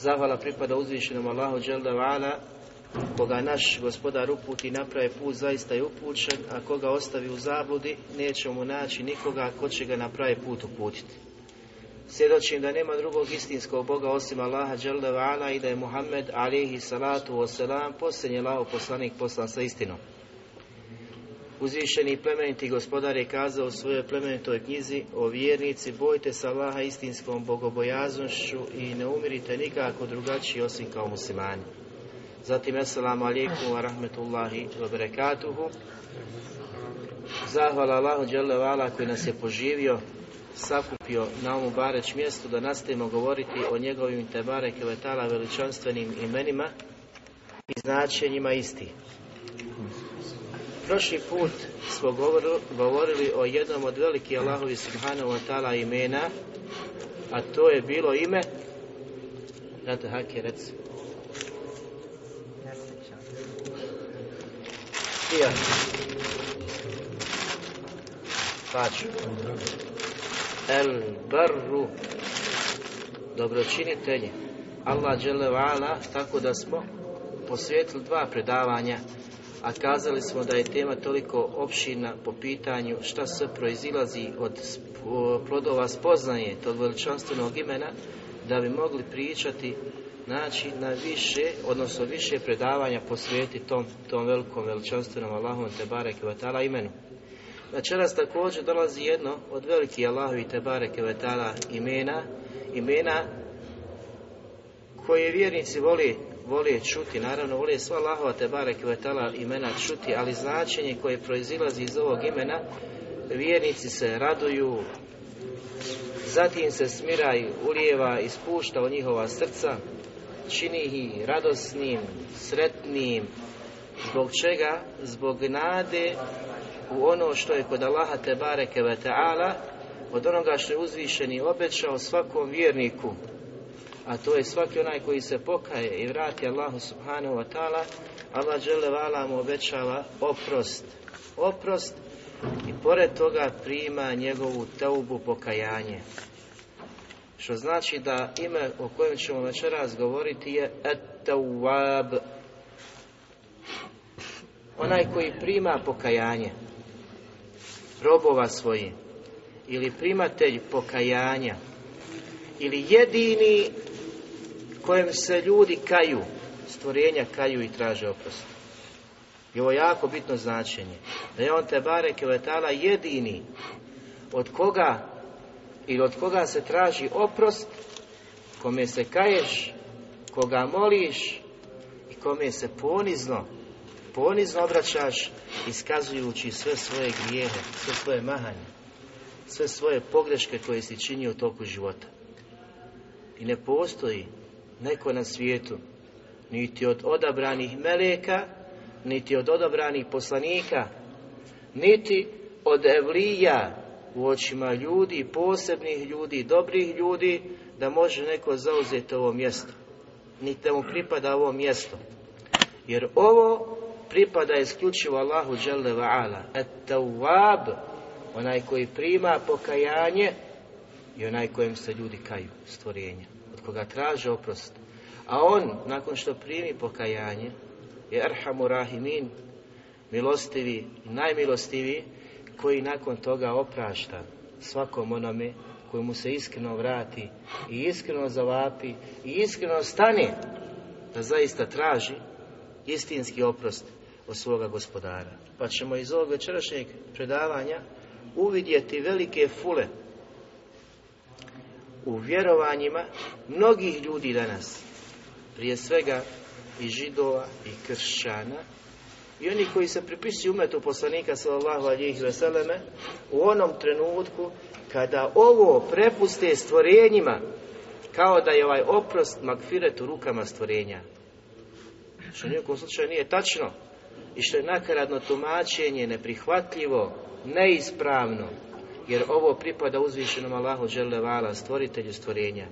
Zahvala pripada uzvišenom Allahu Đelda koga naš gospodar uputi napravi put zaista je upućen, a koga ostavi u zabludi, neće mu naći nikoga ko će ga napravi put uputiti. Svjedočim da nema drugog istinskog Boga osim Allaha Đelda i da je Muhammed alihi salatu wasalam posljednji Allaho poslanik poslan sa istinom. Uzvišeni plemeniti gospodar je kazao u svojoj plemenitoj knjizi o vjernici, bojte se Allaha istinskom bogobojaznošću i ne umirite nikako drugačiji osim kao muslimani. Zatim, assalamu alaikum wa rahmetullahi wa barakatuhu. Zahvala Allahu Đelevala koji nas je poživio, sakupio na ovom bareć mjestu da nastavimo govoriti o njegovim tebare kevetala veličanstvenim imenima i značenjima isti. Prošli put smo govorili o jednom od velikih Allahovi subhanahu wa ta'ala imena, a to je bilo ime Rata Hake, reci. Ja. Paču. El barru. Dobročinitelji. Allah dželevala, tako da smo posvijetili dva predavanja a kazali smo da je tema toliko opširna po pitanju šta se proizilazi od plodova spoznaje tog veličanstvenog imena, da bi mogli pričati znači na više, odnosno više predavanja posvijeti tom, tom velikom veličanstvenom Allahom Tebare Kevetala imenu. Večeras također dolazi jedno od velikih Allahovi Tebare Kevetala imena, imena koje vjernici voli vole čuti, naravno vole sva Allahova te barek imena čuti, ali značenje koje proizilazi iz ovog imena, vjernici se raduju, zatim se smiraju, ulijeva i spušta u njihova srca, čini ih radosnim, sretnim, zbog čega? Zbog nade u ono što je kod Allaha te bareke od onoga što je uzvišeni obećao svakom vjerniku a to je svaki onaj koji se pokaje i vrati Allahu subhanahu wa ta'ala, Allah vala mu obećava oprost. Oprost i pored toga prima njegovu teubu pokajanje. Što znači da ime o kojem ćemo večeras govoriti je et Onaj koji prima pokajanje robova svojih ili primatelj pokajanja ili jedini kojem se ljudi kaju, stvorenja kaju i traže oprost. I ovo jako bitno značenje. Da je on te bare kevetala jedini od koga ili od koga se traži oprost, kome se kaješ, koga moliš i kome se ponizno, ponizno obraćaš iskazujući sve svoje grijehe, sve svoje mahanje, sve svoje pogreške koje si činio u toku života. I ne postoji neko na svijetu, niti od odabranih meleka, niti od odabranih poslanika, niti od evlija u očima ljudi, posebnih ljudi, dobrih ljudi, da može neko zauzeti ovo mjesto. Niti da mu pripada ovo mjesto. Jer ovo pripada isključivo Allahu Jalla wa'ala. Et-tawwab, onaj koji prima pokajanje i onaj kojem se ljudi kaju, stvorenja, koga traže oprost. A on, nakon što primi pokajanje, je Arhamu Rahimin, milostivi najmilostiviji, koji nakon toga oprašta svakom onome koji mu se iskreno vrati i iskreno zavapi i iskreno stane da zaista traži istinski oprost od svoga gospodara. Pa ćemo iz ovog večerašnjeg predavanja uvidjeti velike fule u vjerovanjima mnogih ljudi danas, prije svega i židova i kršćana. I oni koji se pripisuju umetu poslanika sallallahu alihi veseleme u onom trenutku kada ovo prepuste stvorenjima kao da je ovaj oprost magfiret u rukama stvorenja. Što nijekom slučaju nije tačno i što je nakaradno tumačenje neprihvatljivo, neispravno, jer ovo pripada uzvišenom Allahu vala stvoritelju stvorenja.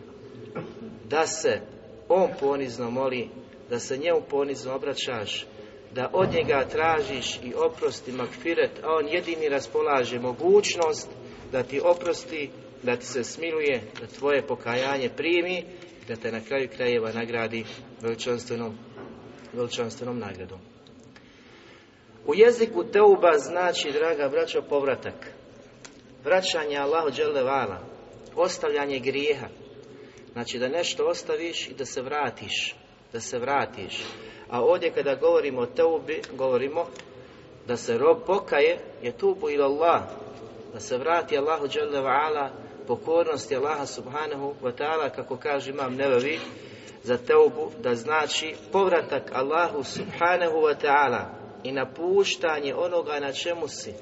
Da se on ponizno moli, da se njemu ponizno obraćaš, da od njega tražiš i oprosti makfiret, a on jedini raspolaže mogućnost da ti oprosti, da ti se smiluje, da tvoje pokajanje primi, da te na kraju krajeva nagradi veličanstvenom, veličanstvenom nagradom. U jeziku teuba znači, draga braćo, povratak. Vraćanje Allahu vala, ostavljanje grijeha. Znači da nešto ostaviš i da se vratiš, da se vratiš. A ovdje kada govorimo o teubi, govorimo da se rob pokaje, je tubu ila Allah, da se vrati Allahu dželle ala pokornosti Allaha subhanahu wa ta'ala kako kaže imam Nevevi za teubu da znači povratak Allahu subhanahu wa ta'ala i napuštanje onoga na čemu si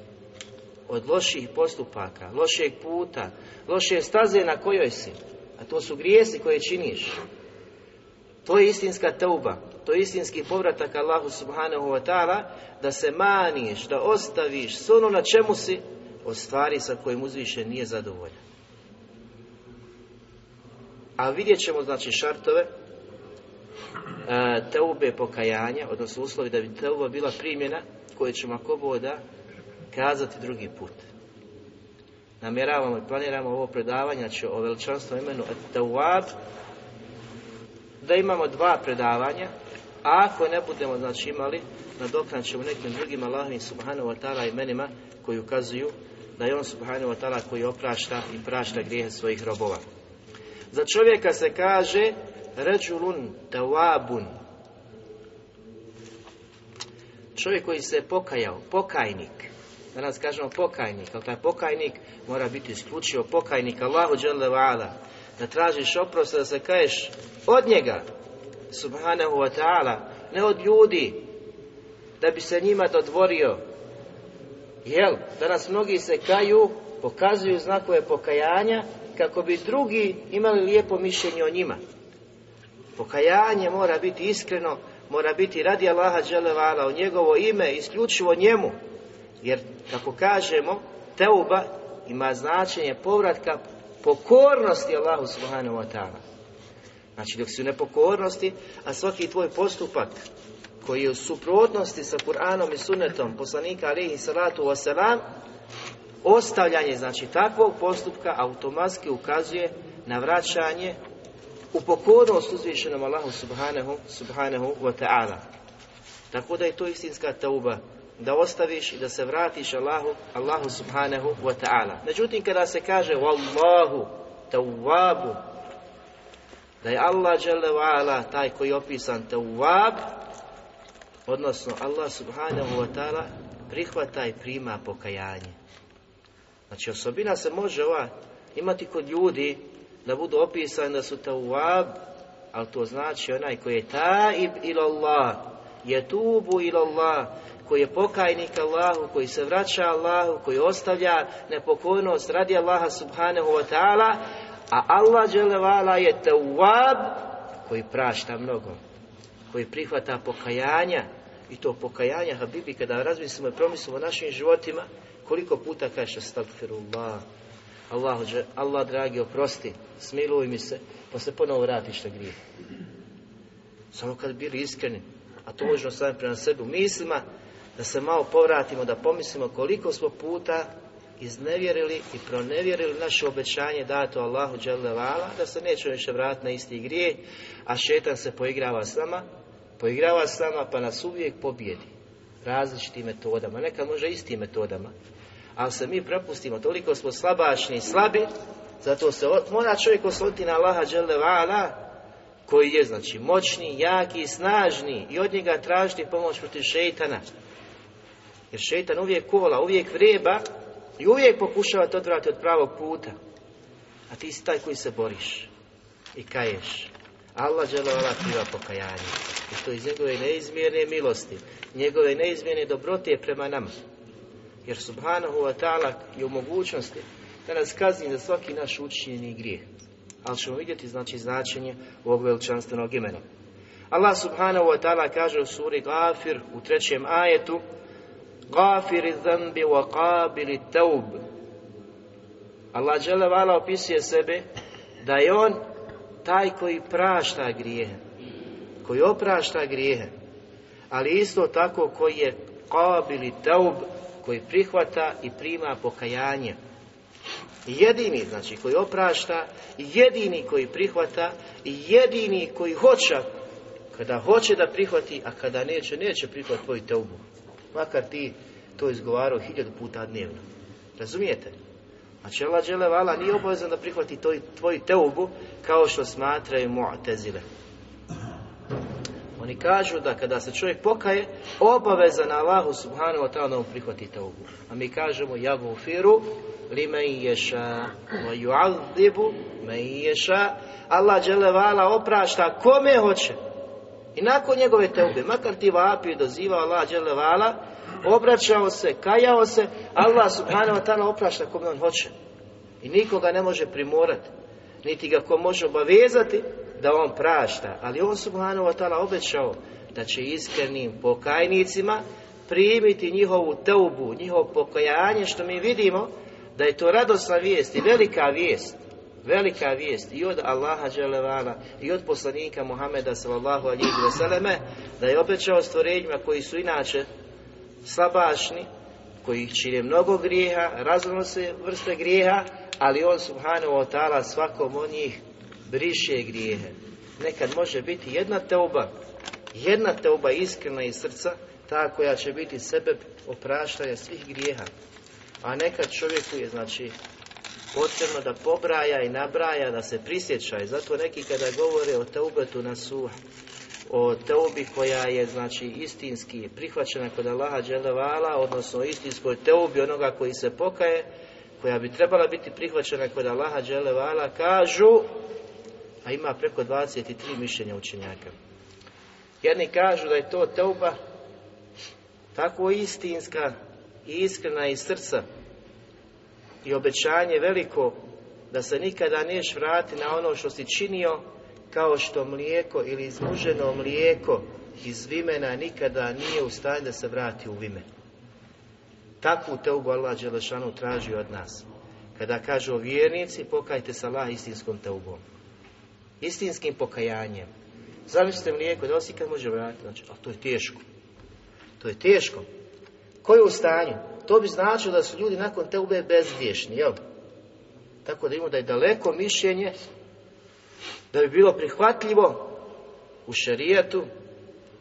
od loših postupaka, lošeg puta, loše staze na kojoj si, a to su grijesi koje činiš. To je istinska teuba, to je istinski povratak Allahu subhanahu wa ta'ala, da se maniš, da ostaviš s ono na čemu si, od stvari sa kojim uzviše nije zadovoljan. A vidjet ćemo znači šartove e, teube pokajanja, odnosno uslovi da bi teuba bila primjena koje ćemo ako boda kazati drugi put. Namjeravamo i planiramo ovo predavanje, znači o veličanstvu imenu Tawab, da imamo dva predavanja, a ako ne budemo znači imali, nadoknat ćemo nekim drugim Allahovim subhanahu wa ta'ala imenima koji ukazuju da je on subhanahu wa ta'ala koji oprašta i prašta grijehe svojih robova. Za čovjeka se kaže ređulun tawabun. Čovjek koji se pokajao, pokajnik. Danas kažemo pokajnik, ali taj pokajnik mora biti isključivo pokajnik Allahu dželle Da tražiš oprost, da se kaješ od njega, subhanahu wa ta'ala, ne od ljudi, da bi se njima dodvorio, Jel, danas mnogi se kaju, pokazuju znakove pokajanja kako bi drugi imali lijepo mišljenje o njima. Pokajanje mora biti iskreno, mora biti radi Allaha dželevala o njegovo ime, isključivo njemu. Jer, kako kažemo, teuba ima značenje povratka pokornosti Allahu subhanahu wa ta'ala. Znači, dok si u nepokornosti, a svaki tvoj postupak koji je u suprotnosti sa Kur'anom i sunnetom poslanika alihi salatu wasalam, ostavljanje znači takvog postupka automatski ukazuje na vraćanje u pokornost uzvišenom Allahu subhanahu, subhanahu wa ta'ala. Tako da je to istinska tauba, da ostaviš i da se vratiš Allahu, Allahu subhanahu wa ta'ala. Međutim, kada se kaže Wallahu tawwabu, da je Allah ala taj koji je opisan tawwab, Odnosno, Allah subhanahu wa ta'ala prihvata i prima pokajanje. Znači, osobina se može ova imati kod ljudi da budu opisani da su tawab, ali to znači onaj koji je taib ila Allah, je tubu ila Allah, koji je pokajnik Allahu, koji se vraća Allahu, koji ostavlja nepokornost radi Allaha subhanahu wa ta'ala, a Allah dželevala je tawab koji prašta mnogo, koji prihvata pokajanja, i to pokajanja Habibi kada razmislimo i promislimo o našim životima koliko puta kažeš astagfirullah. Allah, Allah dragi oprosti smiluj mi se pa se ponovo vratiš na grije samo kad bili iskreni a to možemo sami prema sebi u mislima, da se malo povratimo, da pomislimo koliko smo puta iznevjerili i pronevjerili naše obećanje dato Allahu Vala, da se nećemo više vratiti na isti grije, a šetan se poigrava s nama, poigrava s nama pa nas uvijek pobjedi različitim metodama, nekad može istim metodama, ali se mi prepustimo, toliko smo slabašni i slabi, zato se mora čovjek osloniti na Allaha Vala, koji je znači moćni, jaki snažni i od njega tražiti pomoć protiv šeitana. Jer šeitan uvijek kola, uvijek vreba i uvijek pokušava te odvrati od pravog puta. A ti si taj koji se boriš i kaješ. Allah dželovala kriva pokajanje. I to iz njegove neizmjerne milosti, njegove neizmjerne dobrote prema nama. Jer subhanahu wa ta'ala je u mogućnosti da nas kazni za svaki naš učinjeni grijeh. Ali ćemo vidjeti znači značenje ovog veličanstvenog imena. Allah subhanahu wa ta'ala kaže u suri Gafir u trećem ajetu Gafiri zambi wa qabili taub. Allah vala opisuje sebe da je on taj koji prašta grijehe, koji oprašta grijehe, ali isto tako koji je qabili taub, koji prihvata i prima pokajanje. Jedini, znači, koji oprašta, jedini koji prihvata, jedini koji hoće, kada hoće da prihvati, a kada neće, neće prihvati tvoj teubu makar ti to izgovarao hiljadu puta dnevno. Razumijete? Znači Allah vala nije obavezan da prihvati tvoj, tvoj teubu kao što smatraju mu'tezile. Oni kažu da kada se čovjek pokaje, obavezan Allahu subhanahu wa ta'ala da mu prihvati teubu. A mi kažemo jagu firu lime ješa wa yu'adhibu me ješa Allah vala oprašta kome hoće i nakon njegove teube, makar ti vapi dozivao Allah vala, obraćao se, kajao se, Allah subhanahu wa ta'ala oprašta kome on hoće. I nikoga ne može primorati, niti ga ko može obavezati da on prašta. Ali on subhanahu wa ta'ala obećao da će iskrenim pokajnicima primiti njihovu teubu, njihovo pokajanje, što mi vidimo da je to radosna vijest i velika vijest velika vijest i od Allaha dželevala i od poslanika Muhameda sallallahu alihi vseleme da je obećao stvorenjima koji su inače slabašni koji čine mnogo grijeha, raznose vrste grijeha, ali on subhanahu wa ta'ala svakom od njih briše grijehe. Nekad može biti jedna teuba, jedna teuba iskrena iz srca, ta koja će biti sebe opraštaja svih grijeha. A nekad čovjeku je, znači, potrebno da pobraja i nabraja, da se prisjeća. I zato neki kada govore o teubetu na suh, o teubi koja je znači istinski prihvaćena kod Allaha dželevala, odnosno istinskoj teubi onoga koji se pokaje, koja bi trebala biti prihvaćena kod Allaha dželevala, kažu, a ima preko 23 mišljenja učenjaka. Jedni kažu da je to teuba tako istinska i iskrena iz srca, i obećanje veliko da se nikada neš vrati na ono što si činio kao što mlijeko ili izmuženo mlijeko iz vimena nikada nije u stanju da se vrati u vime. Takvu teubu Allah Đelešanu traži od nas. Kada kaže o vjernici, pokajte se Allah istinskom teubom. Istinskim pokajanjem. Zamislite mlijeko, da li si kad može vratiti? Znači, a to je teško. To je teško. Ko je u stanju? To bi značilo da su ljudi nakon te ube bezgriješni, jel? Tako da imamo da je daleko mišljenje da bi bilo prihvatljivo u šerijetu,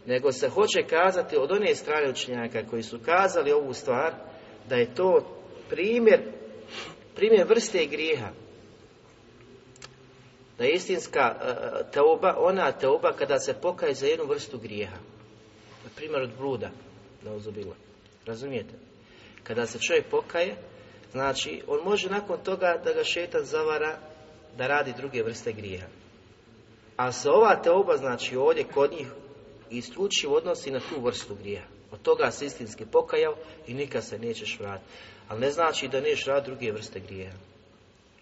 nego se hoće kazati od one strane učenjaka koji su kazali ovu stvar, da je to primjer, primjer vrste grijeha. Da je istinska uh, teoba, ona teoba kada se pokaje za jednu vrstu grijeha. Na primjer od bluda, da uzubila. Razumijete? Kada se čovjek pokaje, znači on može nakon toga da ga šetan zavara da radi druge vrste grijeha. A se ova teoba, znači ovdje kod njih, isključivo odnosi na tu vrstu grijeha. Od toga se istinski pokajao i nikad se nećeš vratiti. Ali ne znači da nećeš raditi druge vrste grijeha.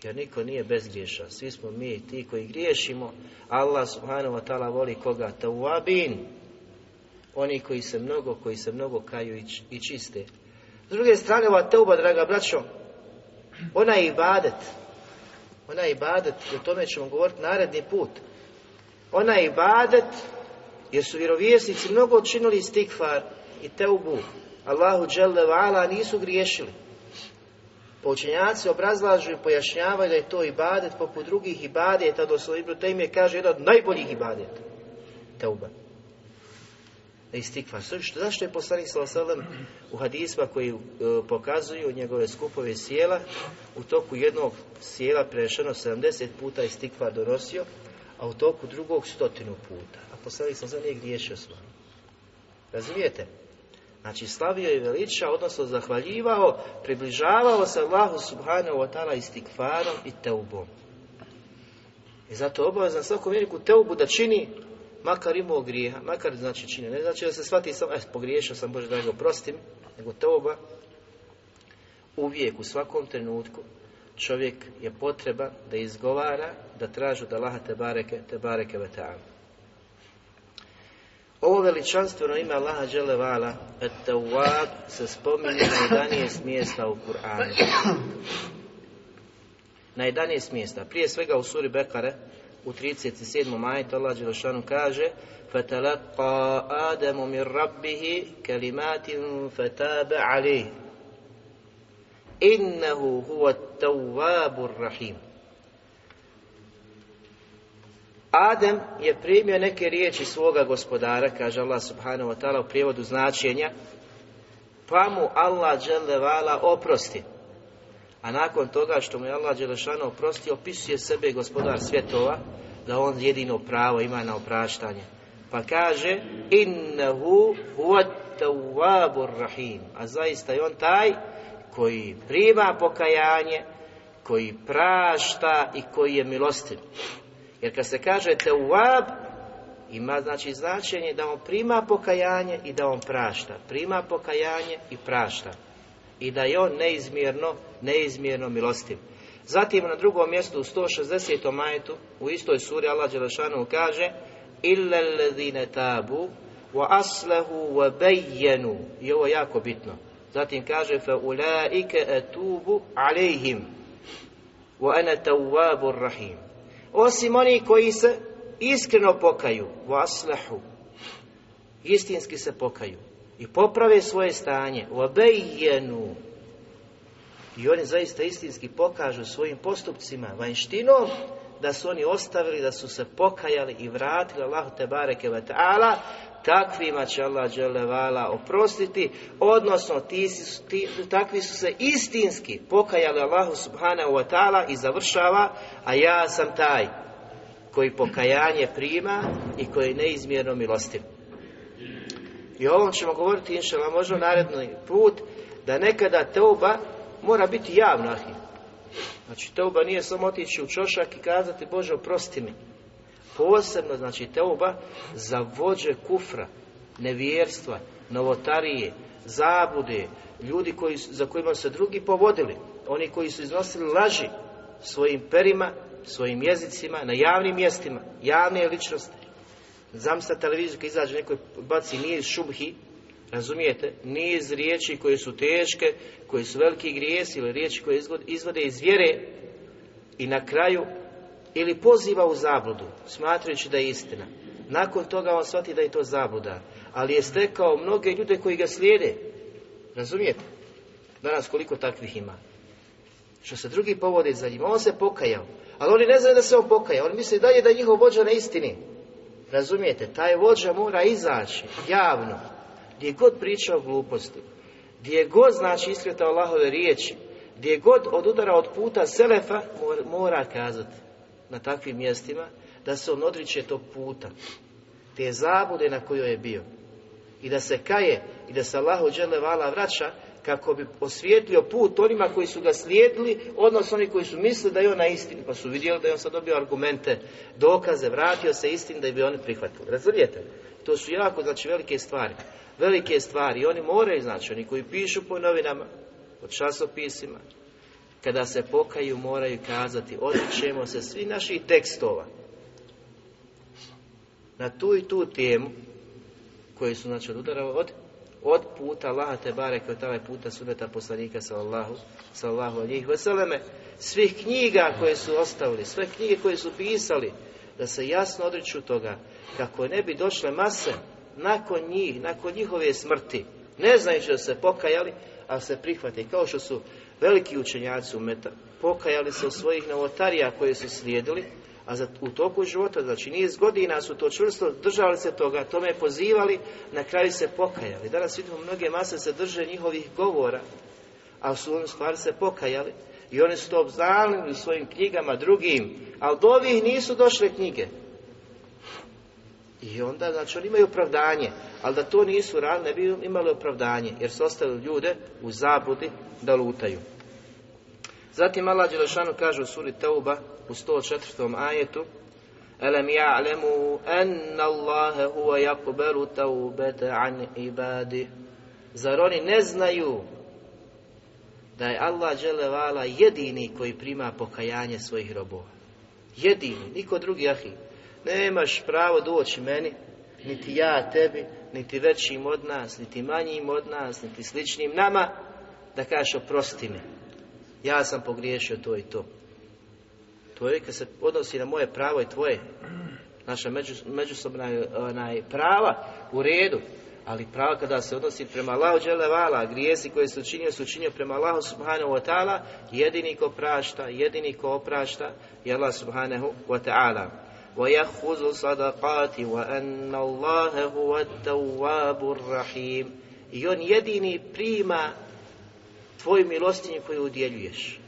Jer niko nije bezgriješan. Svi smo mi ti koji griješimo. Allah subhanahu wa ta'ala voli koga? Tawabin. Oni koji se mnogo, koji se mnogo kaju i čiste. S druge strane, ova teuba, draga braćo, ona je ibadet. Ona je ibadet, o tome ćemo govoriti naredni put. Ona je ibadet Jer su vjerovjesnici mnogo činili stikfar i teubu. Allahu dželle nisu griješili. Poučenjaci obrazlažu i pojašnjavaju da je to ibadet poput drugih ibadeta, do svoj Ibnu Tejmije kaže jedan od najboljih ibadeta. Teuba. Da istikva. Što, zašto je poslanik sallam u hadisma koji e, pokazuju njegove skupove sjela u toku jednog sjela prešeno 70 puta istikva donosio, a u toku drugog stotinu puta. A poslanik sallam nije griješio s Razumijete? Znači slavio i veličao, odnosno zahvaljivao, približavao se Allahu subhanahu wa ta'ala istikfarom i teubom. I zato obavezno svakom veliku teubu da čini makar imao grijeha, makar znači čini. Ne znači da se shvati samo, eh, pogriješio sam, Bože da ga oprostim, nego teuba uvijek u svakom trenutku čovjek je potreba da izgovara, da tražu da laha te bareke, te bareke ovo veličanstveno ime Allaha Đelevala, Et-Tawwab, se spominje na 11 mjesta u Kur'anu. Na 11 mjesta. Prije svega u suri Bekare, u 37. majetu Allah Đelešanu kaže فَتَلَقَّى آدَمُ مِنْ رَبِّهِ كَلِمَاتٍ فَتَابَ عَلَيْهِ إِنَّهُ هُوَ التَّوَّابُ الرَّحِيمُ Adem je primio neke riječi svoga gospodara, kaže Allah subhanahu wa ta'ala u prijevodu značenja, pa mu Allah dželevala oprosti. A nakon toga što mu je Allah dželešano oprosti, opisuje sebe gospodar svjetova, da on jedino pravo ima na opraštanje. Pa kaže, innehu huwa rahim. A zaista je on taj koji prima pokajanje, koji prašta i koji je milostiv. Jer kad se kaže teuab, ima znači značenje da on prima pokajanje i da on prašta. Prima pokajanje i prašta. I da je on neizmjerno, neizmjerno milostiv. Zatim na drugom mjestu u 160. majetu u istoj suri Allah Đelešanu kaže illa alladhina tabu wa aslahu wa bayyanu i ovo je jako bitno. Zatim kaže fa ulaika atubu alejhim wa ana tawwabur rahim osim oni koji se iskreno pokaju, vaslahu, istinski se pokaju. I poprave svoje stanje, obejenu, i oni zaista istinski pokažu svojim postupcima, vanjštinom, da su oni ostavili, da su se pokajali i vratili Allahu te bareke ve takvima će Allah dželevala oprostiti, odnosno ti, ti, takvi su se istinski pokajali Allahu subhanahu wa ta'ala i završava, a ja sam taj koji pokajanje prima i koji je neizmjerno milostiv. I o ovom ćemo govoriti, inšala, možda naredni put, da nekada teuba mora biti javna. Znači, teuba nije samo otići u čošak i kazati, Bože, oprosti mi. Posebno, znači, teuba za vođe kufra, nevjerstva, novotarije, zabude, ljudi koji, za kojima se drugi povodili, oni koji su iznosili laži svojim perima, svojim jezicima, na javnim mjestima, javne ličnosti. Zamislite televiziju kad izađe neko baci niz šubhi, razumijete, niz riječi koje su teške, koje su veliki grijesi ili riječi koje izvode iz vjere i na kraju ili poziva u zabludu, smatrajući da je istina. Nakon toga on shvati da je to zabluda, ali je stekao mnoge ljude koji ga slijede. Razumijete? Danas koliko takvih ima. Što se drugi povode za njim. On se pokajao. Ali oni ne znaju da se on pokaja. Oni misle dalje da je njihov vođa na istini. Razumijete? Taj vođa mora izaći javno. Gdje god priča o gluposti. Gdje god znači iskreta Allahove riječi. Gdje god od udara od puta Selefa mora kazati na takvim mjestima da se on odriče tog puta, te zabude na kojoj je bio. I da se kaje i da se Allahu vala vraća kako bi osvijetlio put onima koji su ga slijedili, odnosno oni koji su mislili da je on na istini, pa su vidjeli da je on sad dobio argumente, dokaze, vratio se istini da bi oni prihvatili. Razumijete? To su jako, znači, velike stvari. Velike stvari. I oni moraju, znači, oni koji pišu po novinama, po časopisima, kada se pokaju moraju kazati odričemo se svi naših tekstova. Na tu i tu temu koji su znači od od, od puta Allaha te bareke od ovaj puta suneta poslanika sallallahu sallallahu alihi veseleme svih knjiga koje su ostavili sve knjige koje su pisali da se jasno odriču toga, kako ne bi došle mase nakon njih, nakon njihove smrti, ne znajući da se pokajali, a se prihvate. Kao što su veliki učenjaci umeta, pokajali se u svojih novotarija koje su slijedili, a za, u toku života, znači niz godina su to čvrsto držali se toga, tome pozivali, na kraju se pokajali. Danas vidimo mnoge mase se drže njihovih govora, a su oni stvari se pokajali i oni su to obznali u svojim knjigama drugim, ali do ovih nisu došle knjige. I onda, znači, oni imaju opravdanje, ali da to nisu radili, ne bi imali opravdanje, jer su ostavili ljude u zabludi da lutaju. Zatim Allah Đelešanu kaže u suri Tauba u 104. ajetu Alam ja'lemu anna Allahe huwa yakbalu taubete an ibadi Zar oni ne znaju da je Allah Đelevala jedini koji prima pokajanje svojih robova? Jedini, niko drugi ahi. Nemaš pravo doći meni, niti ja tebi, niti većim od nas, niti manjim od nas, niti sličnim nama, da kažeš oprosti mi. Ja sam pogriješio to i to. To je kad se odnosi na moje pravo i tvoje. Naša međusobna onaj, prava u redu. Ali prava kada se odnosi prema Allahu dželevala, grijesi koje su učinio, su učinio prema Allahu subhanahu wa ta'ala, jedini ko prašta, jedini ko oprašta je Allah subhanahu wa ta'ala. ويأخذ صدقات وأن الله هو التواب الرحيم i on jedini prima tvoj milostinje koju udjeljuješ.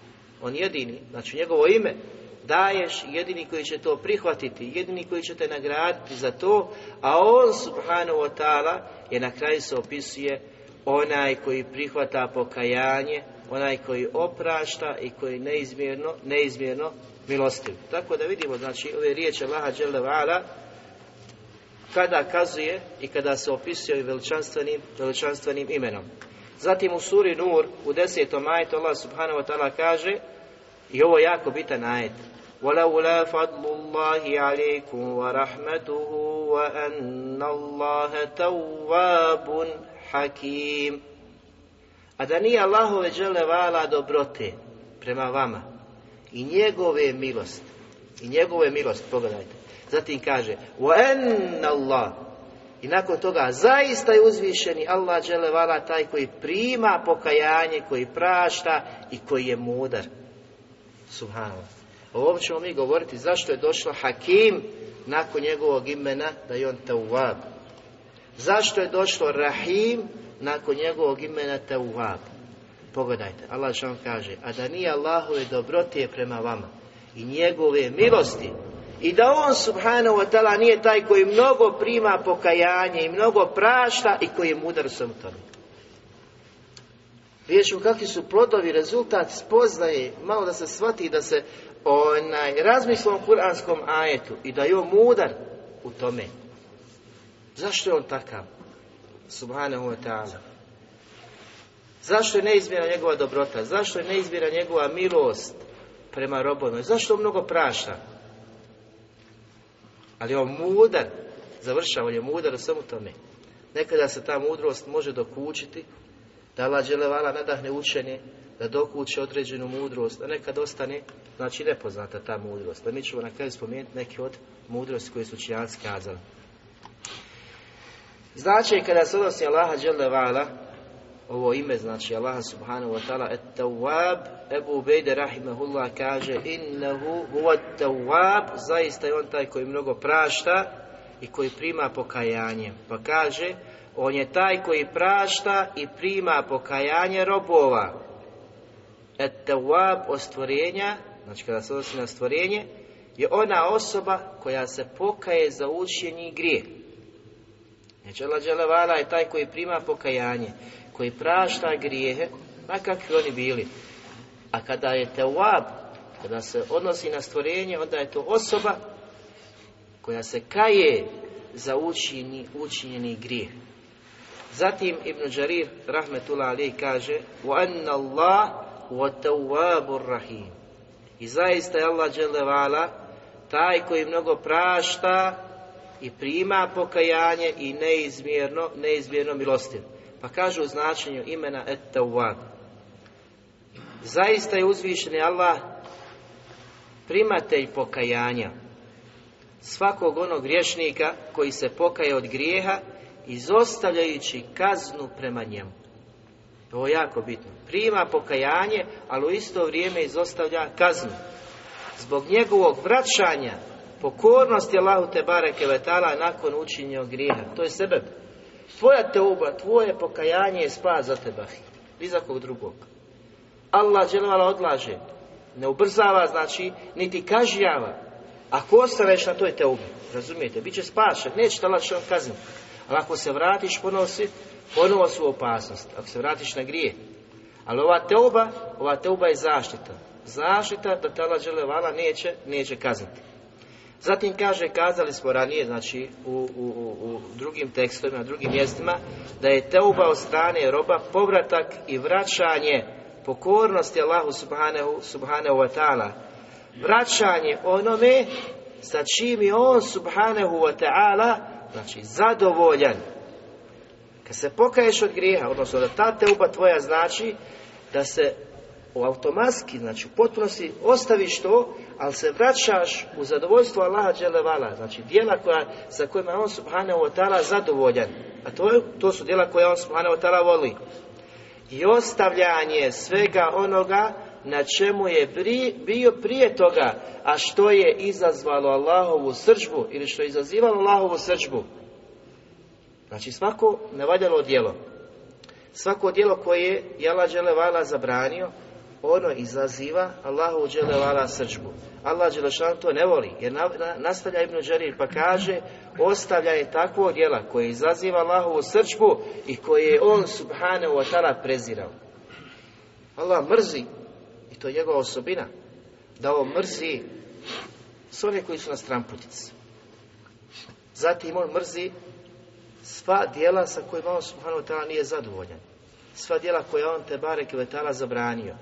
On jedini, znači njegovo ime daješ, jedini koji će to prihvatiti, jedini koji će te nagraditi za to, a on subhanahu wa ta'ala je na kraju se opisuje onaj koji prihvata pokajanje, onaj koji oprašta i koji neizmjerno, neizmjerno milostiv. Tako da vidimo, znači, ove riječi Allaha Đelevala, kada kazuje i kada se opisuje veličanstvenim, veličanstvenim imenom. Zatim u suri Nur, u desetom ajetu, Allah subhanahu wa ta'ala kaže, i ovo je jako bitan ajet, ولولا فضل الله عليكم ورحمته وأن الله تواب حكيم A da nije Allahove vala dobrote prema vama i njegove milosti i njegove milosti, pogledajte. Zatim kaže وَأَنَّ Allah i nakon toga zaista je uzvišeni Allah vala taj koji prima pokajanje, koji prašta i koji je mudar. Subhanallah. O ovom ćemo mi govoriti zašto je došlo Hakim nakon njegovog imena da je on Tawwab. Zašto je došlo Rahim nakon njegovog imena Tawwab. Pogledajte, Allah vam kaže, a da nije Allahove dobrotije prema vama i njegove milosti i da on subhanahu wa ta'ala nije taj koji mnogo prima pokajanje i mnogo prašta i koji je mudar sam tome. Vidjet kakvi su plodovi, rezultat spoznaje, malo da se shvati da se onaj, razmislom o kuranskom ajetu i da je on mudar u tome. Zašto je on takav? Subhanahu wa ta'ala. Zašto je neizmjera njegova dobrota? Zašto je neizmjera njegova milost prema robovima? Zašto mnogo prašta? Ali on mudar, završava, je mudar u svemu tome. Nekada se ta mudrost može dokučiti, da Allah dželevala nadahne učenje, da dokuće određenu mudrost, a nekad ostane, znači nepoznata ta mudrost. A mi ćemo na kraju spomenuti neke od mudrosti koje su čijanci kazali. Znači kada se odnosi Allaha dželevala, ovo ime znači Allaha subhanahu wa ta'ala et tawab Ebu Ubejde rahimahullah kaže innehu huwa tawab zaista je on taj koji mnogo prašta i koji prima pokajanje. Pa kaže on je taj koji prašta i prima pokajanje robova. Et tawab od stvorenja znači kada se odnosi na stvorenje je ona osoba koja se pokaje za učenje grije Znači Allah je taj koji prima pokajanje koji prašta grijehe, makakvi oni bili. A kada je tewab, kada se odnosi na stvorenje, onda je to osoba koja se kaje za učinjeni, učinjeni grijeh. Zatim Ibn Đarir, rahmetullah ali, kaže وَأَنَّ اللَّهُ وَتَوَّابُ rahim. I zaista je Allah dželevala taj koji mnogo prašta i prima pokajanje i neizmjerno, neizmjerno milostiv. Pa kaže u značenju imena et tawwab. Zaista je uzvišeni Allah primatelj pokajanja. svakog onog griješnika koji se pokaje od grijeha izostavljajući kaznu prema njemu. Ovo je jako bitno. Prima pokajanje, ali u isto vrijeme izostavlja kaznu. Zbog njegovog vraćanja, pokornosti Allahu te bareke nakon učinjenog grijeha. To je sebe. Tvoja teuba, tvoje pokajanje je spas za teba. Ni za kog drugog. Allah dželevala odlaže. Ne ubrzava, znači, niti kažnjava. Ako ostaneš na toj teubi, razumijete, bit će spašen, neće te Allah kazniti. Ali ako se vratiš, ponovo si, ponovo su opasnost. Ako se vratiš na grije. Ali ova teuba, ova teuba je zaštita. Zaštita da te Allah dželevala neće, neće kazniti. Zatim kaže, kazali smo ranije, znači u, u, u drugim tekstovima, drugim mjestima, da je teuba od strane roba povratak i vraćanje pokornosti Allahu subhanahu, subhanahu wa ta'ala. Vraćanje onome sa čim je on subhanahu wa ta'ala, znači zadovoljan. Kad se pokaješ od grijeha, odnosno da ta teuba tvoja znači da se automatski, znači u potpunosti ostaviš to, ali se vraćaš u zadovoljstvo Allaha dželevala, znači dijela koja, sa kojima on subhanahu wa ta'ala zadovoljan, a to, je, to su dijela koje on subhanahu wa ta'ala voli. I ostavljanje svega onoga na čemu je bio prije toga, a što je izazvalo Allahovu srđbu ili što je izazivalo Allahovu srđbu. Znači svako nevaljalo djelo, svako djelo koje je Allah dželevala zabranio, ono izaziva Allahu dželevala srđbu. Allah dželešan to ne voli, jer nastavlja Ibn Đarir pa kaže ostavlja je takvo djela koje izaziva Allahovu srđbu i koje je on subhanahu wa ta'ala prezirao. Allah mrzi, i to je njegova osobina, da ovo mrzi s one koji su na stramputici. Zatim on mrzi sva djela sa kojima on subhanahu wa ta'ala nije zadovoljan. Sva djela koja on te barek i zabranio.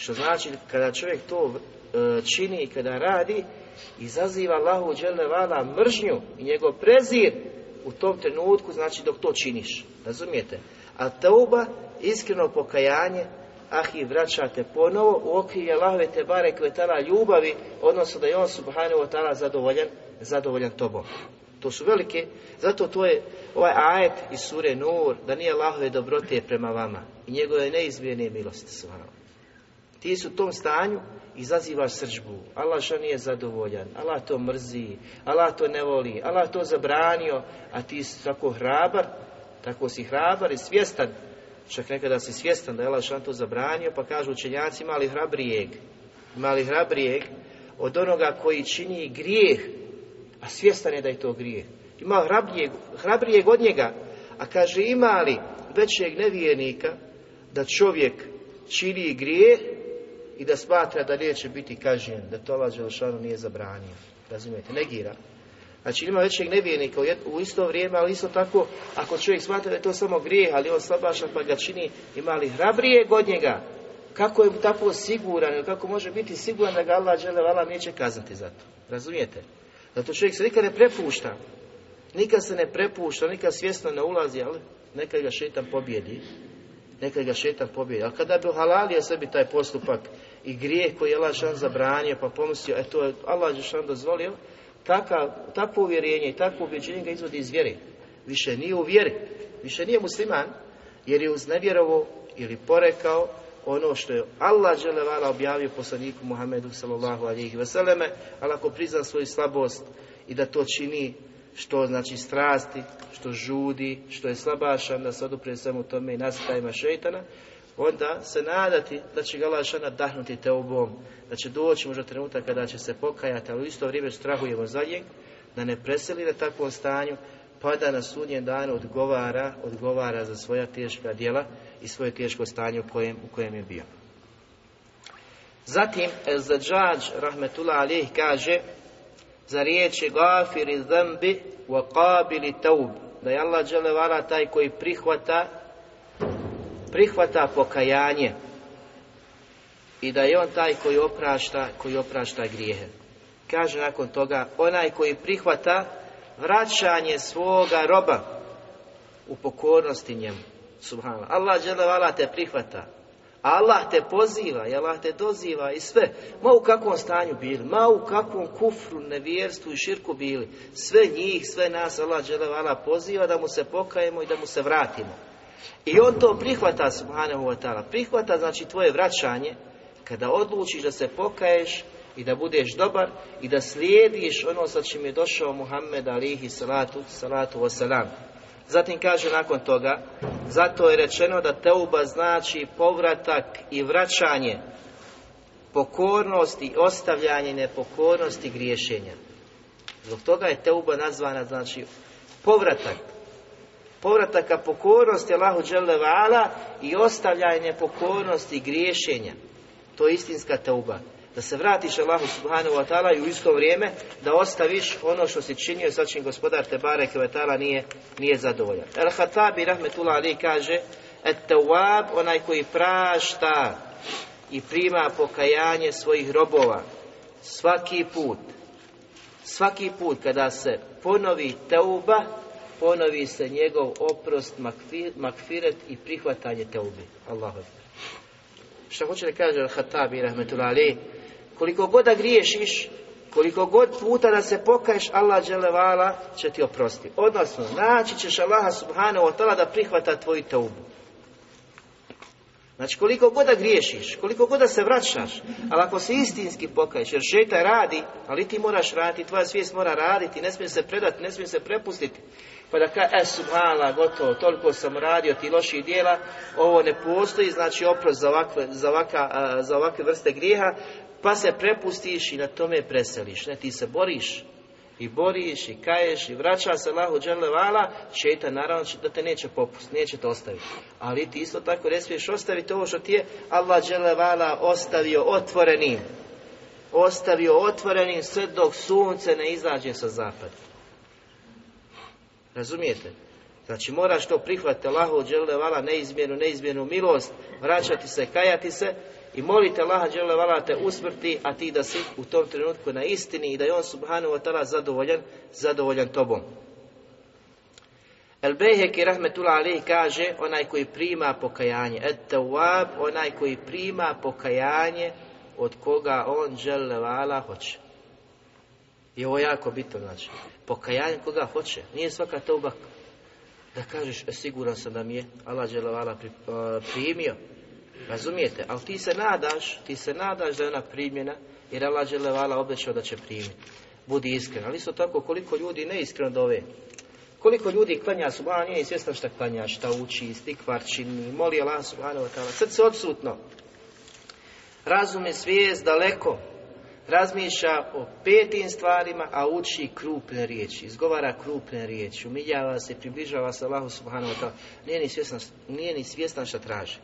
Što znači kada čovjek to e, čini i kada radi, izaziva Allahu vala mržnju i njegov prezir u tom trenutku, znači dok to činiš. Razumijete? A tauba, iskreno pokajanje, ah i vraćate ponovo u okvir Allahove te bare kvetala ljubavi, odnosno da je on subhanahu wa ta'ala zadovoljan, zadovoljan tobom. To su velike, zato to je ovaj ajet iz sure Nur, da nije Allahove dobrote prema vama i njegove neizmjerne milosti subhanahu ti su u tom stanju izazivaš srđbu. Allah što nije zadovoljan. Allah to mrzi. Allah to ne voli. Allah to zabranio. A ti si tako hrabar. Tako si hrabar i svjestan. Čak nekada si svjestan da je Allah to zabranio. Pa kažu učenjaci mali hrabrijeg. Mali hrabrijeg od onoga koji čini grijeh. A svjestan je da je to grijeh. Ima hrabrijeg, hrabrijeg od njega. A kaže ima li većeg nevijenika da čovjek čini grijeh i da smatra da neće biti kažnjen, da to Allah Đelšanu nije zabranio. Razumijete, negira. Znači ima većeg nevijenika u isto vrijeme, ali isto tako, ako čovjek smatra da je to samo grijeh, ali on slabašan pa ga čini, ima li hrabrije od njega? Kako je tako siguran, ili kako može biti siguran da ga Allah Đelevala neće kazati za to? Razumijete? Zato čovjek se nikad ne prepušta. Nikad se ne prepušta, nikad svjesno ne ulazi, ali nekad ga šetan pobjedi. Nekad ga šetan pobjedi. Ali kada bi halalio sebi taj postupak i grijeh koji je Allah šan zabranio, pa pomislio, e to je Allah šan dozvolio, takav, takvo uvjerenje i takvo ubjeđenje ga izvodi iz vjeri. Više nije u vjeri, više nije musliman, jer je uznevjerovo ili porekao ono što je Allah želevala objavio poslaniku Muhammedu sallallahu alihi veseleme, ali ako prizna svoju slabost i da to čini što znači strasti, što žudi, što je slabašan, da se oduprije svemu tome i nastajima šeitana, onda se nadati da će ga Allah dahnuti teobom, da će doći možda trenutak kada će se pokajati, ali u isto vrijeme strahujemo za njeg, da ne preseli na takvom stanju, pa da na sudnjem danu odgovara, odgovara za svoja teška djela i svoje teško stanje u kojem, u kojem je bio. Zatim, Zadžađ, rahmetullah alih, kaže za riječi gafiri zambi wa qabili taub, da je Allah taj koji prihvata prihvata pokajanje i da je on taj koji oprašta, koji oprašta grijehe. Kaže nakon toga, onaj koji prihvata vraćanje svoga roba u pokornosti njemu. Subhanallah. Allah vala te prihvata. Allah te poziva i Allah te doziva i sve. Ma u kakvom stanju bili, ma u kakvom kufru, nevjerstvu i širku bili. Sve njih, sve nas Allah dželevala poziva da mu se pokajemo i da mu se vratimo. I on to prihvata subhanahu wa ta'ala. Prihvata znači tvoje vraćanje kada odlučiš da se pokaješ i da budeš dobar i da slijediš ono sa čim je došao Muhammed alihi salatu, salatu wasalam. Zatim kaže nakon toga, zato je rečeno da teuba znači povratak i vraćanje pokornosti i ostavljanje nepokornosti griješenja. Zbog toga je teuba nazvana znači povratak. Povrataka pokornosti Allahu Đelevala i ostavljanje nepokornosti i griješenja. To je istinska teuba da se vratiš Allahu subhanahu wa ta'ala i u isto vrijeme da ostaviš ono što si činio sa čim gospodar te bareke wa ta'ala nije, nije zadovoljan. El Hatabi rahmetullah ali kaže et tawab, onaj koji prašta i prima pokajanje svojih robova svaki put svaki put kada se ponovi teuba ponovi se njegov oprost makfiret i prihvatanje teubi Allahu Šta hoće da kaže Al-Hatabi rahmetullah ali koliko god da griješiš, koliko god puta da se pokaješ, Allah dželevala će ti oprosti. Odnosno, naći ćeš Allaha subhanahu wa ta'ala da prihvata tvoju teubu. Znači, koliko god da griješiš, koliko god da se vraćaš, ali ako se istinski pokaješ, jer šeta radi, ali ti moraš raditi, tvoja svijest mora raditi, ne smije se predati, ne smije se prepustiti. Pa da kaže, e, subhala, gotovo, toliko sam radio ti loših dijela, ovo ne postoji, znači oprost za ovakve, za, ovaka, za ovakve vrste grijeha, pa se prepustiš i na tome preseliš. Ne, ti se boriš i boriš i kaješ i vraća se Allahu dželevala, šeta naravno da te neće popustiti, neće te ostaviti. Ali ti isto tako ne smiješ ostaviti ovo što ti je Allah dželevala ostavio otvorenim. Ostavio otvorenim sve dok sunce ne izađe sa zapada. Razumijete? Znači moraš to prihvatiti Allahu dželevala neizmjenu, neizmjenu milost, vraćati se, kajati se i molite Allaha dželle te usmrti, a ti da si u tom trenutku na istini i da je on subhanahu wa ta'ala zadovoljan, zadovoljan tobom. El Bejheki rahmetullah alih kaže onaj koji prima pokajanje, et tawab, onaj koji prima pokajanje od koga on dželle vala hoće. I ovo je jako bitno znači. Pokajanje koga hoće. Nije svaka tauba da kažeš e, siguran sam da mi je Allah dželle vala primio Razumijete? Ali ti se nadaš, ti se nadaš da je ona primjena, jer Allah dželevala obećao da će primiti. Budi iskren. Ali isto tako koliko ljudi neiskreno dove. Koliko ljudi klanja subhana nije svjestan šta klanja, šta uči, stikvar čini, moli Allah subhanahu wa ta'ala. Srce odsutno. Razum je svijest daleko. Razmišlja o petim stvarima, a uči krupne riječi. Izgovara krupne riječi. Umiljava se, približava se Allahu subhanahu wa ta'ala. Nije ni svjestan, nije ni svjestan šta traži.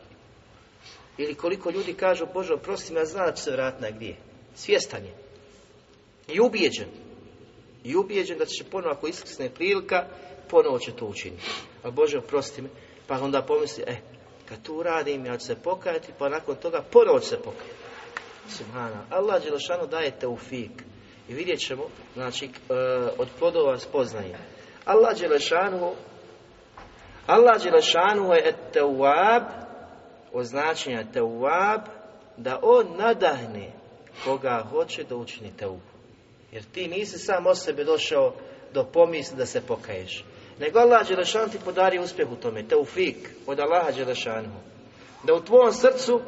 Ili koliko ljudi kažu, Bože, oprosti me, zna da se vratiti gdje. Svjestan je. I ubijeđen. I ubijeđen da će ponovo, ako iskrsne prilika, ponovo će to učiniti. A Bože, oprosti me. Pa onda pomisli, e, kad tu radim, ja ću se pokajati, pa nakon toga ponovo ću se pokajati. Subhana. Allah Đelešanu daje teufik. I vidjet ćemo, znači, e, od plodova spoznaje. Allah Đelešanu Allah Đelešanu je et tewab od značenja teuab, da on nadahne koga hoće da učini teubu. Jer ti nisi sam o sebe došao do pomisli da se pokaješ. Nego Allah Đelešan ti podari uspjeh u tome, teufik od Allaha Đelešanu. Da u tvom srcu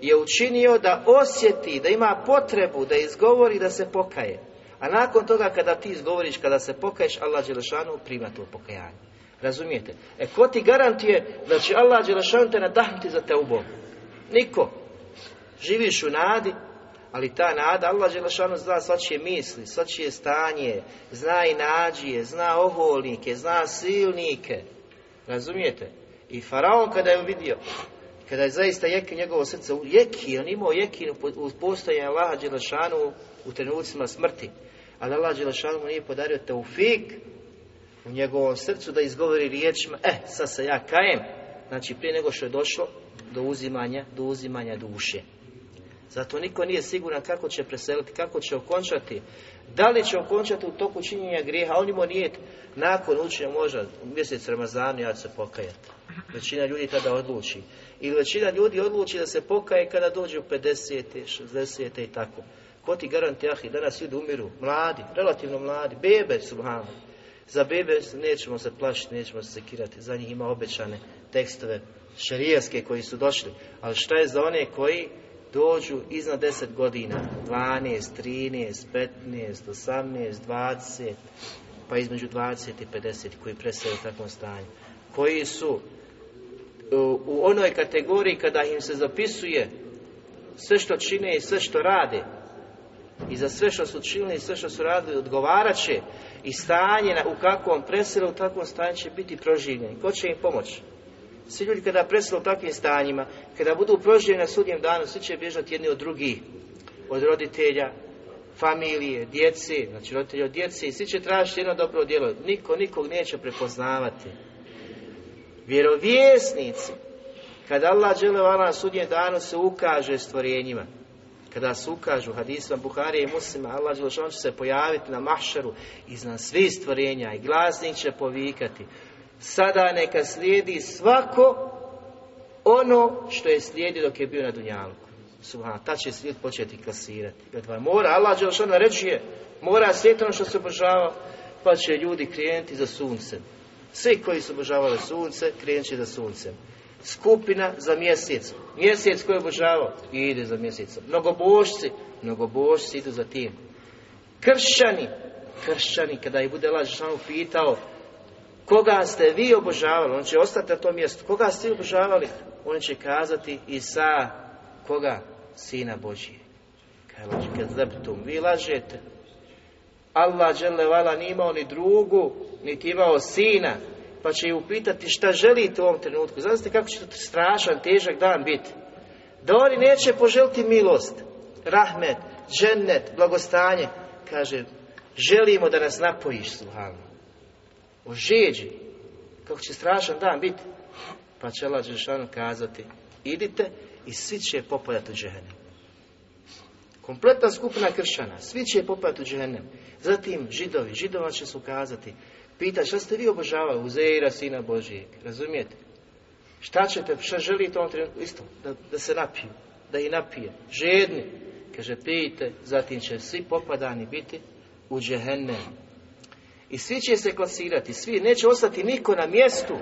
je učinio da osjeti, da ima potrebu da izgovori da se pokaje. A nakon toga kada ti izgovoriš, kada se pokaješ, Allah Đelešanu prima to pokajanje. Razumijete? E ko ti garantuje da će Allah Đelešan te nadahnuti za teubom? Niko. Živiš u nadi, ali ta nada, Allah Đelešanu zna svačije misli, svačije stanje, zna i nađije, zna oholnike, zna silnike. Razumijete? I Faraon kada je vidio, kada je zaista jeki njegovo srce, jeki, on imao jeki u postojanje Allaha Đelešanu u trenucima smrti. Ali Allah Đelešanu mu nije podario teufik u njegovom srcu da izgovori riječima, e, sad se ja kajem, znači prije nego što je došlo do uzimanja, do uzimanja duše. Zato niko nije siguran kako će preseliti, kako će okončati. Da li će okončati u toku činjenja grijeha, on imao nije nakon učenja možda u mjesec Ramazanu ja se pokajati. Većina ljudi tada odluči. Ili većina ljudi odluči da se pokaje kada dođe u 50. 60. i tako. Ko ti garanti, ah, i danas ljudi umiru, mladi, relativno mladi, bebe, subhano. Za bebe nećemo se plašiti, nećemo se sekirati, za njih ima obećane tekstove šarijaske koji su došli. Ali šta je za one koji dođu iznad 10 godina, 12, 13, 15, 18, 20, pa između 20 i 50 koji presaju u takvom stanju. Koji su u onoj kategoriji kada im se zapisuje sve što čine i sve što rade i za sve što su činili i sve što su radili odgovarat će i stanje u kakvom preselu u takvom stanju će biti proživljeni. Ko će im pomoći? Svi ljudi kada preselu u takvim stanjima, kada budu proživljeni na sudnjem danu, svi će bježati jedni od drugih, od roditelja, familije, djece, znači roditelji od djece i svi će tražiti jedno dobro djelo. Niko nikog neće prepoznavati. Vjerovjesnici, kada Allah žele na sudnje danu se ukaže stvorenjima, kada se ukažu hadisma Buharije i muslima, Allah Đelešan će se pojaviti na mahšaru iznad svih stvorenja i glasnik će povikati. Sada neka slijedi svako ono što je slijedi dok je bio na Dunjalku. Subhana, ta će svijet početi klasirati. Mora, Allah Đelešan naređuje, mora slijediti ono što se obožava, pa će ljudi krenuti za suncem. Svi koji su obožavali sunce, krenut će za suncem. Skupina za mjesec. Mjesec koji je obožavao, ide za mjesecom. Mnogobožci, mnogobožci idu za tim. Kršćani, kršćani, kada ih bude lažno pitao, koga ste vi obožavali, on će ostati na tom mjestu. Koga ste vi obožavali? On će kazati Isa, koga? Sina Božije. Kad vi lažete. Allah vala nije imao ni drugu, niti imao sina, pa će ju upitati šta želite u ovom trenutku. Znate kako će to strašan, težak dan biti. Da oni neće poželiti milost, rahmet, džennet, blagostanje. Kaže, želimo da nas napojiš, sluhano. O žeđi. Kako će strašan dan biti. Pa će Allah kazati, idite i svi će popadati u džehennem. Kompletna skupina kršćana, svi će popadati u džehennem. Zatim židovi, židova će se ukazati, Pita šta ste vi obožavali? Uzeira, sina Božijeg. Razumijete? Šta ćete, šta želite ovom trenutku? Isto, da, da se napiju, da ih napije. Žedni. Kaže, pijte, zatim će svi popadani biti u džehennem. I svi će se klasirati, svi, neće ostati niko na mjestu,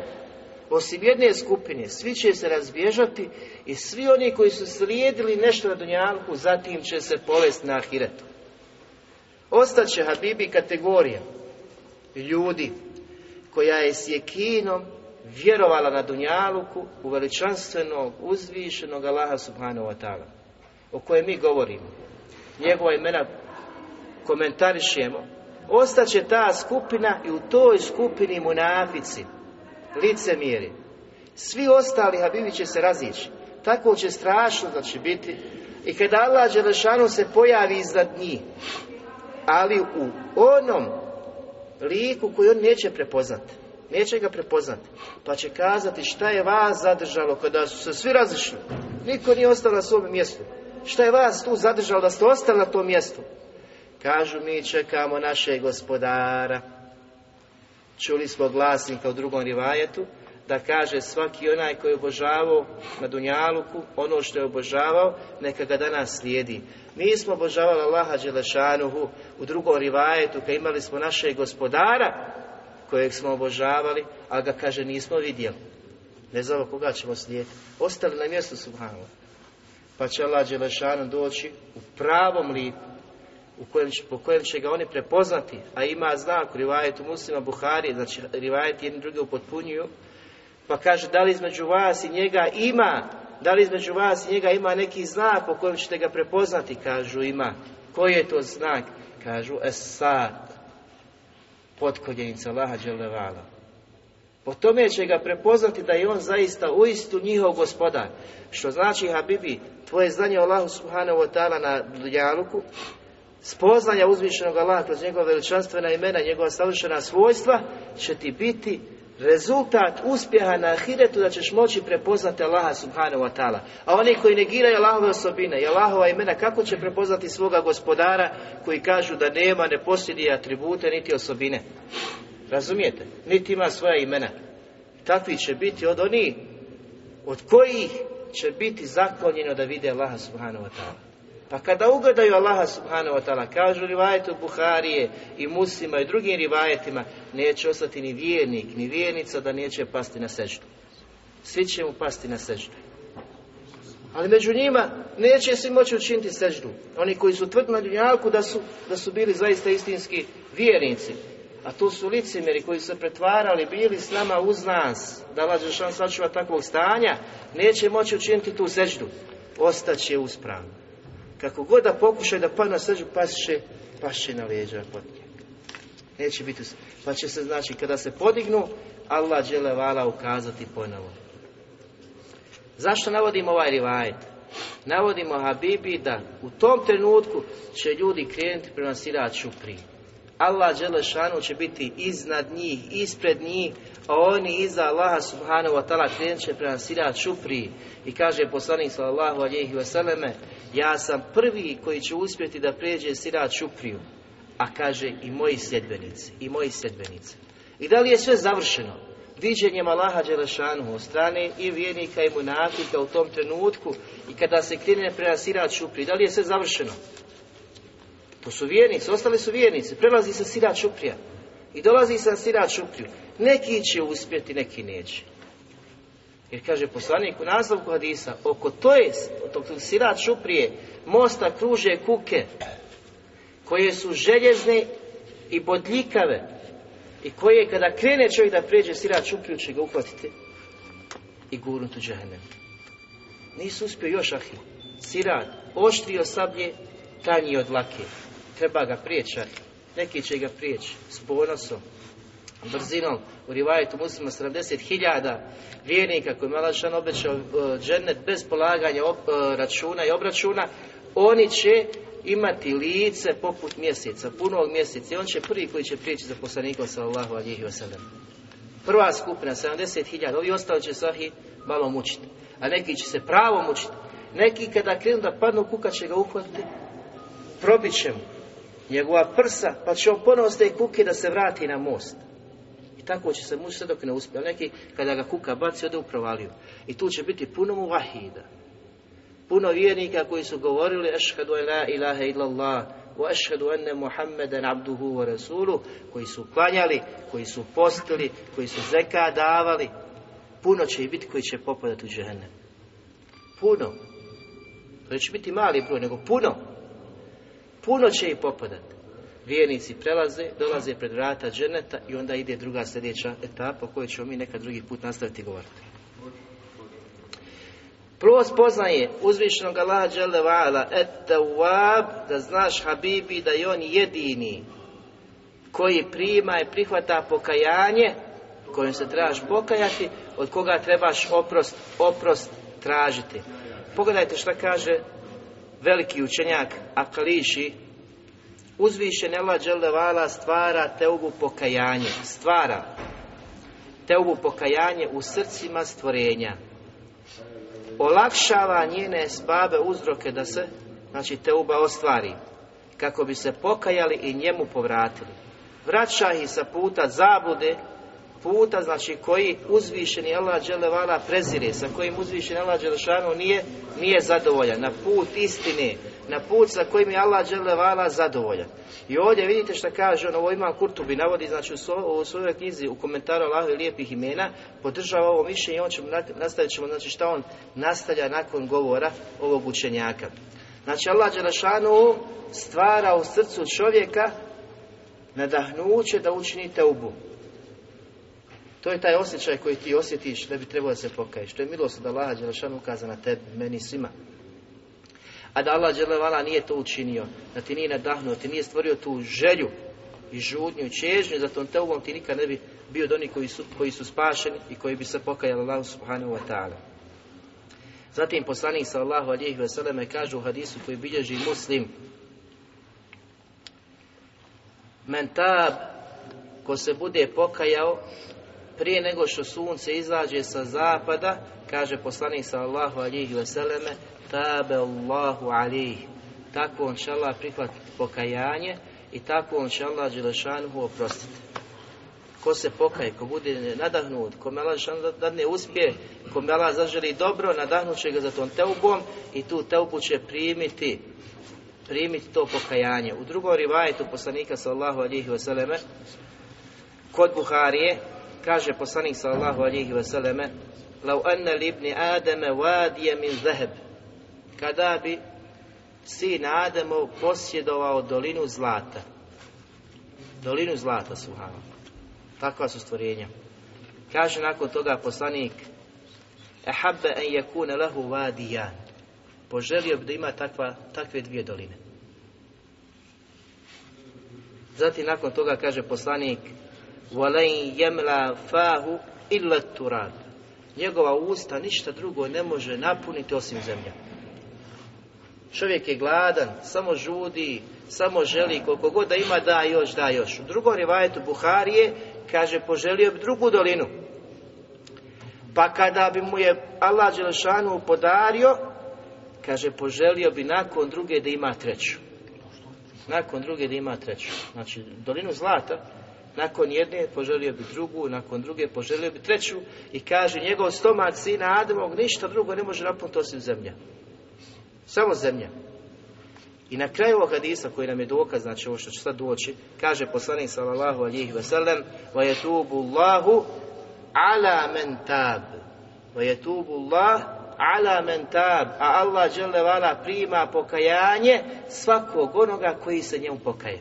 osim jedne skupine, svi će se razbježati i svi oni koji su slijedili nešto na Dunjanku, zatim će se povesti na Ahiretu. Ostaće Habibi kategorija ljudi koja je s jekinom vjerovala na Dunjaluku u veličanstvenog, uzvišenog Allaha subhanahu wa ta'ala o kojem mi govorimo. Njegova imena komentarišemo. Ostaće ta skupina i u toj skupini munafici, licemjeri. Svi ostali habibi će se razići. Tako će strašno da će biti. I kada Allah Đelešanu se pojavi iznad njih, ali u onom liku koji on neće prepoznati. Neće ga prepoznati. Pa će kazati šta je vas zadržalo kada su se svi razišli. Niko nije ostao na svom mjestu. Šta je vas tu zadržalo da ste ostali na tom mjestu? Kažu mi čekamo naše gospodara. Čuli smo glasnika u drugom rivajetu da kaže svaki onaj koji je obožavao na Dunjaluku, ono što je obožavao, neka ga danas slijedi. Mi smo obožavali Allaha Đelešanuhu u drugom rivajetu, kad imali smo našeg gospodara, kojeg smo obožavali, a ga kaže nismo vidjeli. Ne znamo koga ćemo slijediti. Ostali na mjestu Subhanallah. Pa će Allah Đelešanu doći u pravom liku, u kojem po kojem će ga oni prepoznati, a ima znak u rivajetu muslima Buhari, znači rivajet jedni drugi upotpunjuju, pa kaže da li između vas i njega ima, da li između vas i njega ima neki znak po kojem ćete ga prepoznati, kažu ima. Koji je to znak? Kažu esad, potkoljenica Allaha Đelevala. Po tome će ga prepoznati da je on zaista uistu njihov gospodar. Što znači, Habibi, tvoje znanje o Allahu subhanahu wa ta'ala na Dunjaluku, spoznanja uzvišenog Allaha kroz njegova veličanstvena imena, njegova savršena svojstva, će ti biti rezultat uspjeha na ahiretu da ćeš moći prepoznati Allaha subhanahu wa ta'ala. A oni koji negiraju Allahove osobine i Allahova imena, kako će prepoznati svoga gospodara koji kažu da nema, ne posjeduje atribute niti osobine? Razumijete? Niti ima svoja imena. Takvi će biti od onih od kojih će biti zaklonjeno da vide Allaha subhanahu wa ta'ala. Pa kada ugledaju Allaha subhanahu wa ta'ala, kažu rivajetu Buharije i muslima i drugim rivajetima, neće ostati ni vjernik, ni vjernica da neće pasti na seždu. Svi će mu pasti na seždu. Ali među njima neće svi moći učiniti seždu. Oni koji su tvrdili na dunjalku da su, da su bili zaista istinski vjernici. A to su licemjeri koji su pretvarali, bili s nama uz nas, da Allah Žešan sačuva takvog stanja, neće moći učiniti tu seždu. Ostaće uspravno. Kako god da pokušaju da pa na seždu, pašće, pašće na leđa pod Neće biti, pa će se znači kada se podignu, Allah žele vala ukazati ponovo. Zašto navodimo ovaj rivajet? Navodimo Habibi da u tom trenutku će ljudi krenuti prema siraču prije. Allah Đelešanu će biti iznad njih, ispred njih, a oni iza Allaha subhanahu wa ta'ala krenut će prema sirat šupri i kaže poslanik sallallahu alihi wasallam ja sam prvi koji će uspjeti da pređe sirat šupriju a kaže i moji sljedbenici i moji sljedbenici i da li je sve završeno viđenjem Allaha Đelešanu od strane i vjernika i munafika u tom trenutku i kada se krene prema sirat šupri da li je sve završeno to su vjernici, ostali su vjernici. Prelazi se sirat šuprija. I dolazi se na sirat šupriju. Neki će uspjeti, neki neće. Jer kaže poslanik u nastavku hadisa, oko to je, tog sirat šuprije, mosta kruže kuke, koje su željezne i bodljikave, i koje kada krene čovjek da pređe sirat šupriju, će ga uhvatiti i gurnuti u džahennem. Nisu uspio još ahi. Sirat, oštrio sablje, tanji od lake treba ga priječati. Neki će ga prijeći s ponosom, brzinom. U rivajetu muslima 70.000 vjernika koji je Malašan obećao e, džennet bez polaganja e, računa i obračuna, oni će imati lice poput mjeseca, punog mjeseca. I on će prvi koji će prijeći za poslanikom sallallahu alihi wasallam. Prva skupina, 70.000, ovi ostali će sahi malo mučiti. A neki će se pravo mučiti. Neki kada krenu da padnu, kuka će ga uhvatiti, probit će mu njegova prsa, pa će on ponovo ste kuke da se vrati na most. I tako će se sve dok ne uspije. Neki kada ga kuka baci, ode u provaliju. I tu će biti puno mu vahida. Puno vjernika koji su govorili ešhedu la ilaha illallah wa ešhedu enne Muhammeden abduhu wa rasulu koji su klanjali, koji su postili, koji su zeka davali. Puno će i biti koji će popadati u džehennem. Puno. To će biti mali broj, nego puno. Puno će ih popadati. Vjernici prelaze, dolaze pred vrata dženeta i onda ide druga sljedeća etapa o kojoj ćemo mi nekad drugi put nastaviti govoriti. Prvo spoznaje uzvišenog Allaha dželle vala et da znaš Habibi da je on jedini koji prima i prihvata pokajanje kojim se trebaš pokajati, od koga trebaš oprost, oprost tražiti. Pogledajte šta kaže veliki učenjak Akališi, uzvišen Allah Đelevala stvara teubu pokajanje, stvara teubu pokajanje u srcima stvorenja. Olakšava njene sbabe uzroke da se, znači teuba ostvari, kako bi se pokajali i njemu povratili. Vraća ih sa puta zabude puta, znači koji uzvišeni Allah dželevala prezire, sa kojim uzvišeni Allah dželešanu nije, nije zadovoljan, na put istine, na put sa kojim je Allah dželevala zadovoljan. I ovdje vidite što kaže, ono, ovo ima Kurtubi, navodi, znači u, svojoj knjizi, u komentaru Allahove lijepih imena, podržava ovo mišljenje i on ćemo, nastavit ćemo, znači šta on nastavlja nakon govora ovog učenjaka. Znači Allah dželešanu stvara u srcu čovjeka nadahnuće da učini teubu. To je taj osjećaj koji ti osjetiš da bi trebalo da se pokaješ. To je milost da Allah Đelešan ukaza na tebi, meni svima. A da Allah Đelevala nije to učinio, da ti nije nadahnuo, ti nije stvorio tu želju i žudnju i čežnju, za tom teubom ti nikad ne bi bio od onih koji su, koji su spašeni i koji bi se pokajali Allah subhanahu wa ta'ala. Zatim poslanik sallallahu alihi wasallam kaže u hadisu koji bilježi muslim Men tab ko se bude pokajao prije nego što sunce izađe sa zapada, kaže poslanik sallallahu alihi vseleme, tabe Allahu alihi. Tako on će Allah prihvatiti pokajanje i tako on će Allah Đelešanuhu oprostiti. Ko se pokaje, ko bude nadahnut, ko me Allah da ne uspije, ko me Allah zaželi dobro, nadahnut će ga za tom teubom i tu teubu će primiti primiti to pokajanje. U drugom rivajetu poslanika sallallahu alihi vseleme kod Buharije kaže poslanik sallallahu alihi vseleme Lau anna li ibni Ademe vadije min zaheb kada bi sin Ademov posjedovao dolinu zlata. Dolinu zlata, suhano. Takva su stvorenja. Kaže nakon toga poslanik Ehabbe en yakune lahu vadijan. Poželio bi da ima takva, takve dvije doline. Zatim nakon toga kaže poslanik وَلَنْ يَمْلَا فَاهُ إِلَّا turab. Njegova usta ništa drugo ne može napuniti osim zemlja. Čovjek je gladan, samo žudi, samo želi, koliko god da ima da još, da još. U drugom rivajetu Buharije kaže poželio bi drugu dolinu. Pa kada bi mu je Allah Đelešanu podario, kaže poželio bi nakon druge da ima treću. Nakon druge da ima treću. Znači dolinu zlata, nakon jedne poželio bi drugu, nakon druge poželio bi treću i kaže njegov stomak sina Adamog ništa drugo ne može napuniti osim zemlja. Samo zemlja. I na kraju ovog hadisa koji nam je dokaz, znači ovo što će sad doći, kaže poslanik sallallahu alihi wasallam wa yatubu Allahu ala. Wa yatubu Allah ala men tab. A Allah dželle prima pokajanje svakog onoga koji se njemu pokaje.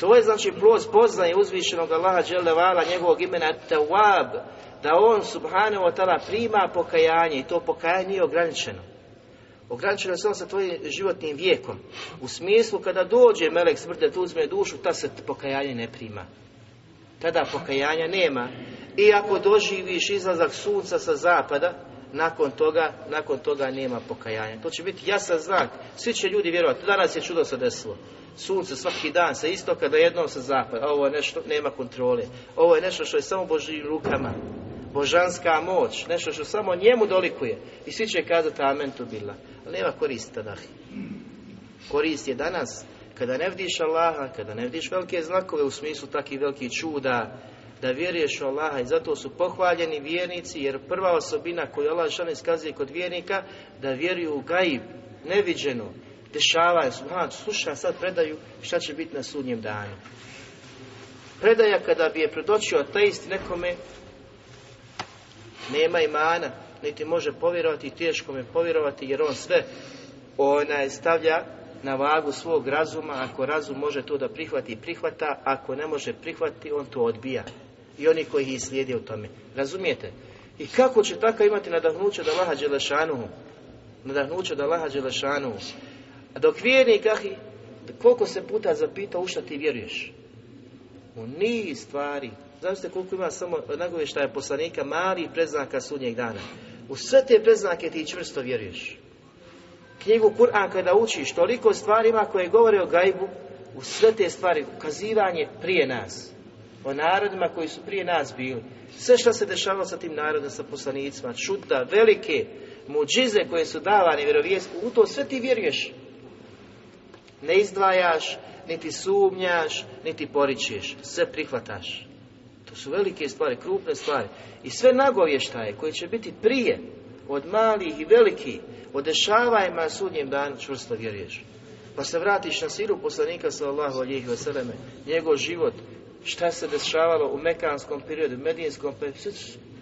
To je znači plod poznaje uzvišenog Allaha dželle njegovog imena Tawab, da on subhanahu wa ta'ala prima pokajanje i to pokajanje nije ograničeno ograničeno samo sa tvojim životnim vijekom. U smislu kada dođe melek smrti da uzme dušu, ta se pokajanje ne prima. Tada pokajanja nema. I ako doživiš izlazak sunca sa zapada, nakon toga, nakon toga nema pokajanja. To će biti jasan znak. Svi će ljudi vjerovati. Danas je čudo se desilo. Sunce svaki dan sa istoka do jednom sa zapada. Ovo je nešto, nema kontrole. Ovo je nešto što je samo Božijim rukama božanska moć, nešto što samo njemu dolikuje. I svi će kazati amen tu bila. Ali nema koristi tada. Korist je danas, kada ne vidiš Allaha, kada ne vidiš velike znakove u smislu takvih velikih čuda, da vjeruješ u Allaha i zato su pohvaljeni vjernici, jer prva osobina koju Allah što iskazuje kod vjernika, da vjeruju u gaib, neviđeno, dešavaju, subhan, sluša sad predaju šta će biti na sudnjem danu. Predaja kada bi je predočio ateist nekome, nema imana, niti može povjerovati, teško me povjerovati, jer on sve onaj stavlja na vagu svog razuma, ako razum može to da prihvati, prihvata, ako ne može prihvatiti, on to odbija. I oni koji ih slijede u tome. Razumijete? I kako će tako imati nadahnuće da Laha Đelešanuhu? Nadahnuće da Laha Đelešanuhu. A dok vjernik, ahi, koliko se puta zapita u šta ti vjeruješ? U niz stvari, Zamislite koliko ima samo nagovještaja poslanika malih preznaka sudnjeg dana. U sve te preznake ti čvrsto vjeruješ. Knjigu Kur'an kada učiš, toliko stvari ima koje govore o gajbu, u sve te stvari, ukazivanje prije nas, o narodima koji su prije nas bili. Sve što se dešavalo sa tim narodom, sa poslanicima, čuda, velike muđize koje su davane vjerovijesku, u to sve ti vjeruješ. Ne izdvajaš, niti sumnjaš, niti poričeš, sve prihvataš. To su velike stvari, krupne stvari. I sve nagovještaje koje će biti prije od malih i velikih, od dešavajima na sudnjem danu čvrsto vjeruješ. Pa se vratiš na siru poslanika sallallahu alihi vseleme, njegov život, šta se dešavalo u mekanskom periodu, medijinskom periodu,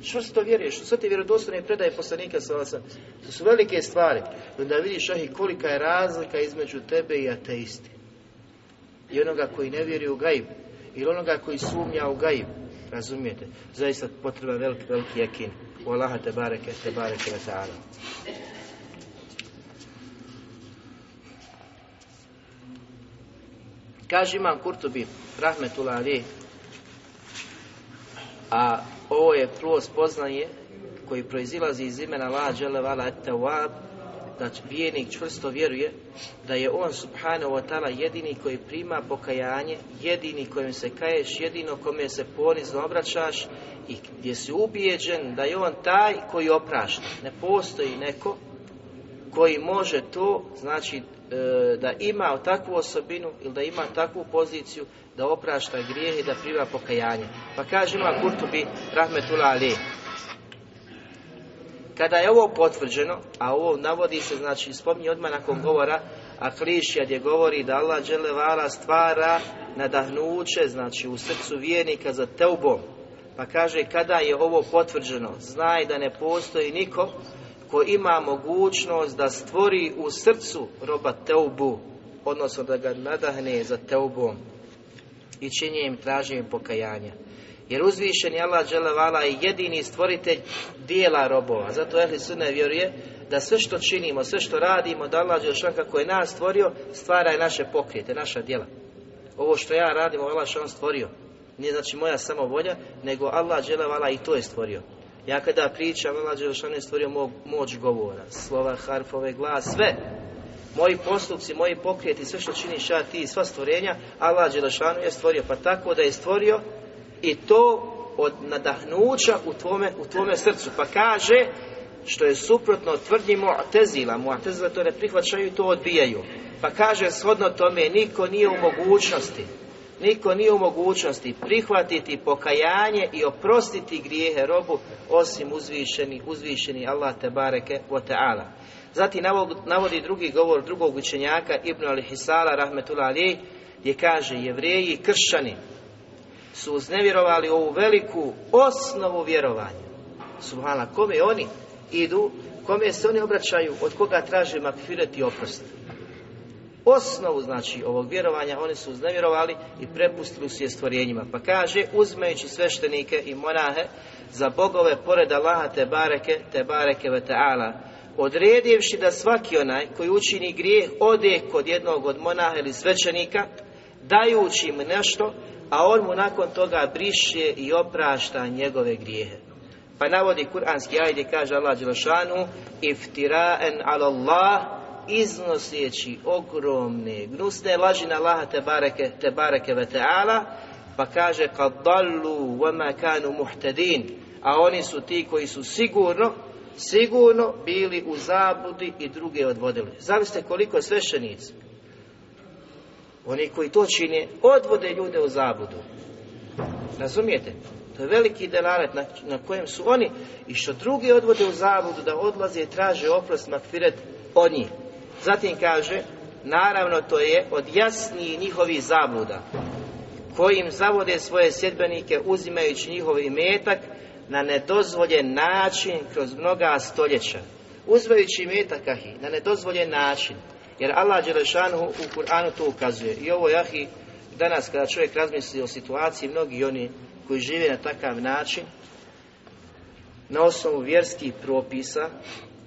čvrsto vjeruješ, sve te vjerodostojne predaje poslanika sallallahu To su velike stvari. Onda vidiš ahi kolika je razlika između tebe i ateisti. I onoga koji ne vjeruje u gaib. Ili onoga koji sumnja u gaib Razumijete? Zaista potreba veliki, veliki jakin. U Allaha te bareke, te bareke ta'ala. Kaže imam Kurtubi, rahmetullah ali, a ovo je plus poznanje koji proizilazi iz imena La Vala Tawab, da vijenik čvrsto vjeruje da je on subhanahu wa ta'ala jedini koji prima pokajanje, jedini kojim se kaješ, jedino kome se ponizno obraćaš i gdje si ubijeđen da je on taj koji oprašta. Ne postoji neko koji može to, znači da ima takvu osobinu ili da ima takvu poziciju da oprašta grijehe i da prima pokajanje. Pa kaže ima Kurtubi Rahmetullah Ali. Kada je ovo potvrđeno, a ovo navodi se, znači spominje odmah nakon govora, a klišija gdje govori da Allah dželevala stvara nadahnuće, znači u srcu vijenika za teubom. Pa kaže kada je ovo potvrđeno, znaj da ne postoji niko ko ima mogućnost da stvori u srcu roba teubu, odnosno da ga nadahne za teubom i činjenjem traženjem pokajanja. Jer uzvišeni Allah dželevala je jedini stvoritelj dijela robova. Zato Ehli Sunne vjeruje da sve što činimo, sve što radimo, da Allah Đelešan kako je nas stvorio, stvara je naše pokrijete, naša djela. Ovo što ja radim, Allah što on stvorio. Nije znači moja samo volja, nego Allah dželevala i to je stvorio. Ja kada pričam, Allah Đelešan je stvorio moć govora, slova, harfove, glas, sve. Moji postupci, moji pokrijeti, sve što činiš ja, ti, sva stvorenja, Allah Đelešanu je stvorio. Pa tako da je stvorio i to od nadahnuća u tvome, u tvome srcu. Pa kaže, što je suprotno tvrdnji Mu'tezila, Mu'tezila to ne prihvaćaju i to odbijaju. Pa kaže, shodno tome, niko nije u mogućnosti, niko nije u mogućnosti prihvatiti pokajanje i oprostiti grijehe robu, osim uzvišeni, uzvišeni Allah te bareke wa ta'ala. Zatim navodi drugi govor drugog učenjaka Ibn al-Hisala rahmetullah ali gdje kaže jevreji i kršćani su uznevjerovali ovu veliku osnovu vjerovanja. Subhana, kome oni idu, kome se oni obraćaju, od koga traže makfiret i oprost. Osnovu, znači, ovog vjerovanja oni su uznevjerovali i prepustili su je stvorenjima. Pa kaže, uzmejući sveštenike i monahe za bogove pored Allaha te bareke, te bareke ve ta'ala, odredivši da svaki onaj koji učini grijeh ode kod jednog od monaha ili svećenika, dajući im nešto a on mu nakon toga briše i oprašta njegove grijehe. Pa navodi kuranski ajde kaže Allah Đelšanu iftiraen ala Allah iznoseći ogromne gnusne laži na Allaha te bareke, te bareke ve ta'ala pa kaže kad dallu wama kanu muhtedin a oni su ti koji su sigurno sigurno bili u zabudi i druge odvodili. Zavisite koliko sveštenici oni koji to čine, odvode ljude u zabudu. Razumijete? To je veliki delalet na, na kojem su oni i što drugi odvode u zabudu da odlaze i traže oprost makfiret od njih. Zatim kaže, naravno to je od jasniji njihovih zabluda kojim zavode svoje sjedbenike uzimajući njihov imetak na nedozvoljen način kroz mnoga stoljeća. Uzmajući imetak ahi, na nedozvoljen način jer Allah Đelešanu u Kur'anu to ukazuje. I ovo jahi, danas kada čovjek razmisli o situaciji, mnogi oni koji žive na takav način, na osnovu vjerskih propisa,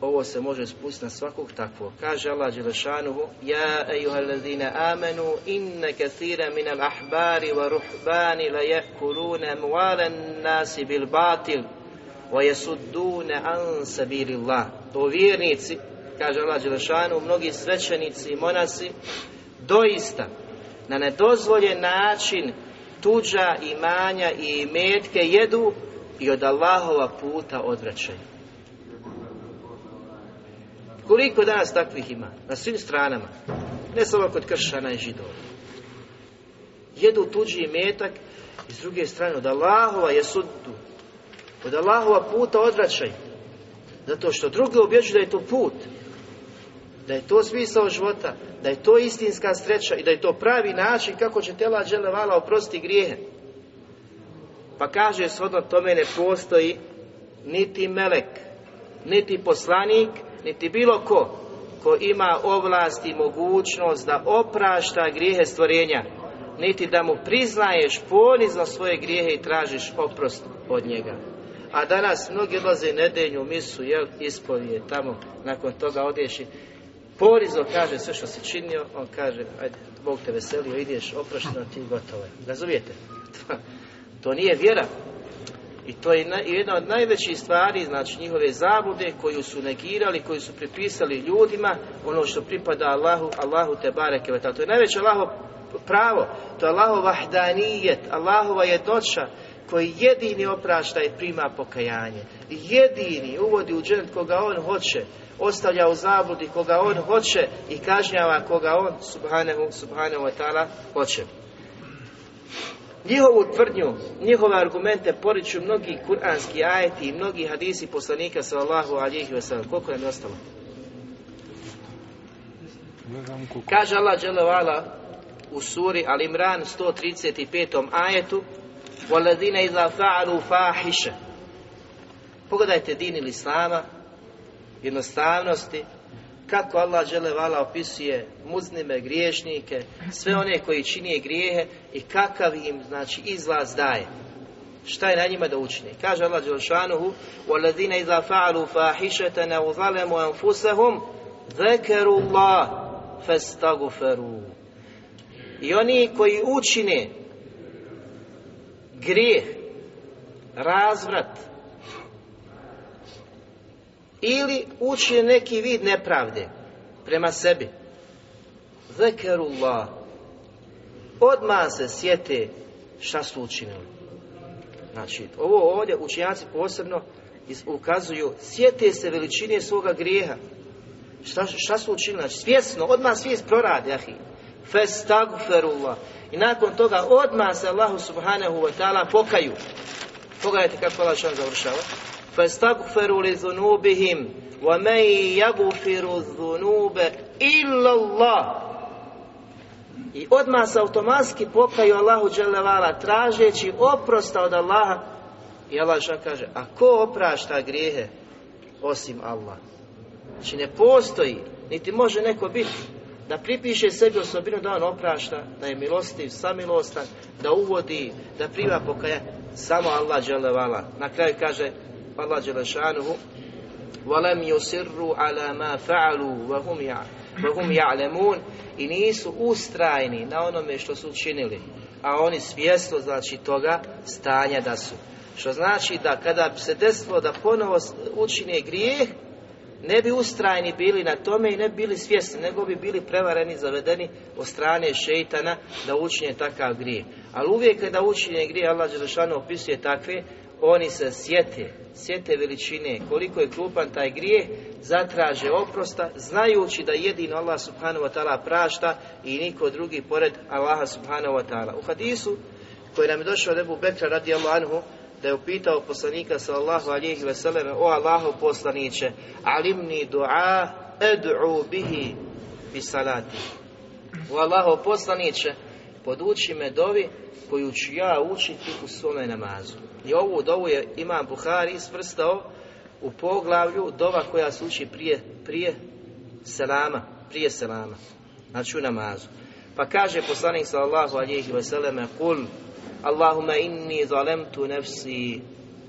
ovo se može spustiti na svakog takvog. Kaže Allah Đelešanuhu, Ja ejuhallazina amenu, inne kathira min al ahbari wa ruhbani la jekulune mualen nasi bil batil, wa jesuddune an sabilillah. To vjernici, kaže Allah Đelešanu, mnogi svećenici i monasi, doista na nedozvoljen način tuđa imanja i imetke jedu i od Allahova puta odvraćaju. Koliko danas takvih ima? Na svim stranama. Ne samo kod kršana i židova. Jedu tuđi imetak i s druge strane od Allahova je sudu. Od Allahova puta odvraćaju. Zato što drugi objeđuju da je to put da je to smisao života, da je to istinska sreća i da je to pravi način kako će tela dželevala oprostiti grijehe. Pa kaže shodno tome ne postoji niti melek, niti poslanik, niti bilo ko ko ima ovlast i mogućnost da oprašta grijehe stvorenja, niti da mu priznaješ ponizno svoje grijehe i tražiš oprost od njega. A danas mnogi odlaze nedelju misu, jel, ispovije tamo, nakon toga odješi Porizo kaže sve što si činio, on kaže, ajde, Bog te veselio, ideš, oprošteno ti gotovo je. Razumijete? To nije vjera. I to je jedna od najvećih stvari, znači njihove zabude koju su negirali, koju su pripisali ljudima, ono što pripada Allahu, Allahu te bareke To je najveće Allaho pravo, to je Allahov vahdanijet, Allahova jednoća, koji jedini oprašta i prima pokajanje. Jedini uvodi u dženet koga on hoće, ostavlja u zabludi koga on hoće i kažnjava koga on subhanahu, subhanahu wa ta'ala hoće. Njihovu tvrdnju, njihove argumente poriču mnogi kuranski ajeti i mnogi hadisi poslanika sallallahu alihi wasallam. Koliko nam je ostalo? Kaže Allah dželevala u suri Al-Imran 135. ajetu وَالَّذِينَ إِذَا فَعَلُوا فَاحِشَ Pogledajte din ili Islama, jednostavnosti, kako Allah vala opisuje muznime, griješnike, sve one koji čini grijehe i kakav im znači izlaz daje. Šta je na njima da učini? Kaže Allah Đelšanuhu وَالَّذِينَ إِذَا فَعَلُوا فَاحِشَةً أَوْ ظَلَمُوا أَنفُسَهُمْ ذَكَرُوا اللَّهِ فَاسْتَغْفَرُوا I oni koji učine grijeh, razvrat, ili učine neki vid nepravde prema sebi. Zekerullah. Odmah se sjete šta su učinili. Znači, ovo ovdje učenjaci posebno ukazuju, sjete se veličine svoga grijeha. Šta, šta su učinili? Znači, svjesno, odmah svijest proradi, ahi. Festagferullah. I nakon toga odmah se Allahu subhanahu wa ta'ala pokaju. Pogledajte kako Allah završava. فاستغفروا لذنوبهم ومن يغفر الذنوب إلا الله I odmah se automatski pokaju Allahu dželevala tražeći oprosta od Allaha i Allah što kaže, a ko oprašta grijehe osim Allah? Znači ne postoji, niti može neko biti da pripiše sebi osobinu da on oprašta, da je milostiv, samilostan, da uvodi, da prima pokaja, samo Allah dželevala. Na kraju kaže, Allah Đelešanuhu وَلَمْ يُسِرُّوا عَلَى مَا فَعَلُوا وَهُمْ يَعْلَمُونَ i nisu ustrajni na onome što su učinili, a oni svjesno znači toga stanja da su. Što znači da kada bi se desilo da ponovo učine grijeh, ne bi ustrajni bili na tome i ne bi bili svjesni, nego bi bili prevareni, zavedeni od strane šeitana da učine takav grijeh. Ali uvijek kada učine grijeh, Allah Đelešanu opisuje takve, oni se sjete, sjete veličine, koliko je krupan taj grijeh, zatraže oprosta, znajući da jedino Allah subhanahu wa ta'ala prašta i niko drugi pored Allaha subhanahu wa ta'ala. U hadisu koji nam je došao od Ebu Bekra radi anhu, da je upitao poslanika sallallahu alihi veseleme, o Allahu poslaniće, alimni dua ed'u bihi bi salati. O Allahu poslaniće, poduči me dovi koju ću ja učiti u svome namazu. I ovu dovu je Imam Buhari svrstao u poglavlju dova koja se uči prije, prije selama, prije selama, znači u namazu. Pa kaže poslanik sallallahu alihi wasallam kul Allahumma inni zalemtu nefsi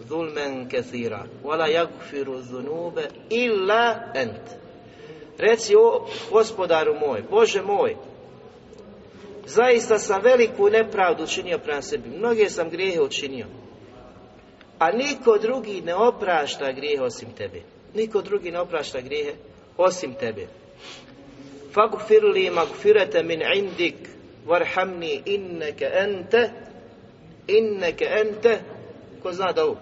zulmen kathira wala yagfiru zunube illa ent. Reci o gospodaru moj, Bože moj, zaista sam veliku nepravdu učinio prema sebi. Mnoge sam grijehe učinio. A niko drugi ne oprašta grijehe osim tebe. Niko drugi ne oprašta grijehe osim tebe. Fagfir li magfirete min indik varhamni inneke ente inneke ente ko zna da ovo?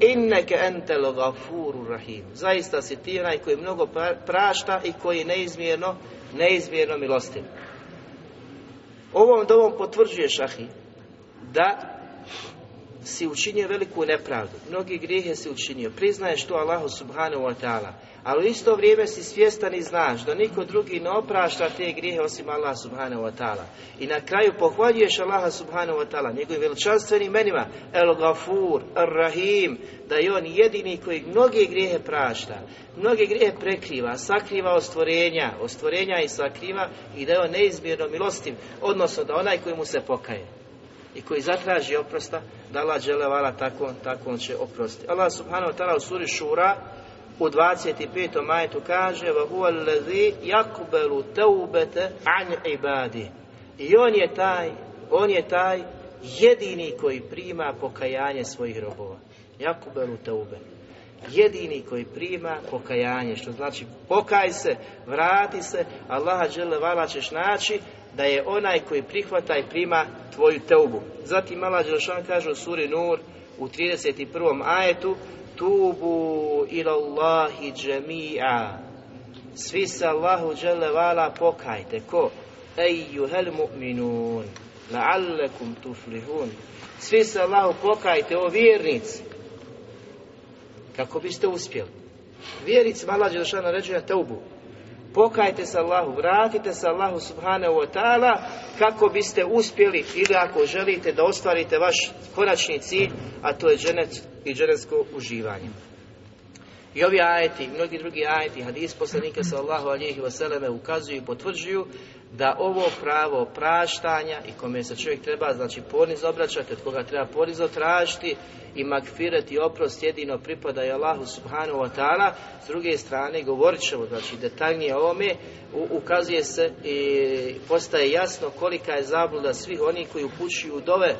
Inneke ente rahim. Zaista si ti onaj koji mnogo prašta i koji neizmjerno, neizmjerno milostiv. Ovom dovom potvrđuje šahi da si učinio veliku nepravdu. Mnogi grijehe si učinio. Priznaješ to Allahu subhanahu wa ta'ala. Ali u isto vrijeme si svjestan i znaš da niko drugi ne oprašta te grijehe osim Allah subhanahu wa ta'ala. I na kraju pohvaljuješ Allaha subhanahu wa ta'ala njegovim veličanstvenim imenima El Gafur, El Rahim, da je on jedini koji mnoge grijehe prašta, mnoge grijehe prekriva, sakriva ostvorenja, ostvorenja i sakriva i da je on neizmjerno milostiv, odnosno da onaj koji mu se pokaje i koji zatraži oprosta, da Allah vala tako, tako on će oprostiti. Allah subhanahu wa ta'ala u suri Šura u 25. majetu kaže allazi yakbalu tawbata an ibadi. I on je taj, on je taj jedini koji prima pokajanje svojih robova. Jakubelu Taube. Jedini koji prima pokajanje, što znači pokaj se, vrati se, Allaha vala ćeš naći da je onaj koji prihvata i prima tvoju teubu. Zatim Allah Đelšan kaže u suri Nur u 31. ajetu Tubu ila Allahi džemi'a Svi se Allahu vala pokajte. Ko? Ejuhel mu'minun la'allekum tuflihun Svi se Allahu pokajte, o vjernici kako biste uspjeli. Vjernici Allah Đelšan naređuje teubu pokajte se Allahu, vratite se Allahu subhanahu wa ta'ala kako biste uspjeli ili ako želite da ostvarite vaš konačni cilj, a to je dženet i dženetsko uživanje. I ovi ajeti, mnogi drugi ajeti, hadis poslanika sallahu alihi vseleme ukazuju i potvrđuju da ovo pravo praštanja i kome se čovjek treba, znači poniz obraćati, od koga treba poniz tražiti i makfiret i oprost jedino pripada i Allahu subhanahu wa ta'ala. S druge strane, govorit ćemo, znači detaljnije o ovome, ukazuje se i postaje jasno kolika je zabluda svih onih koji upućuju dove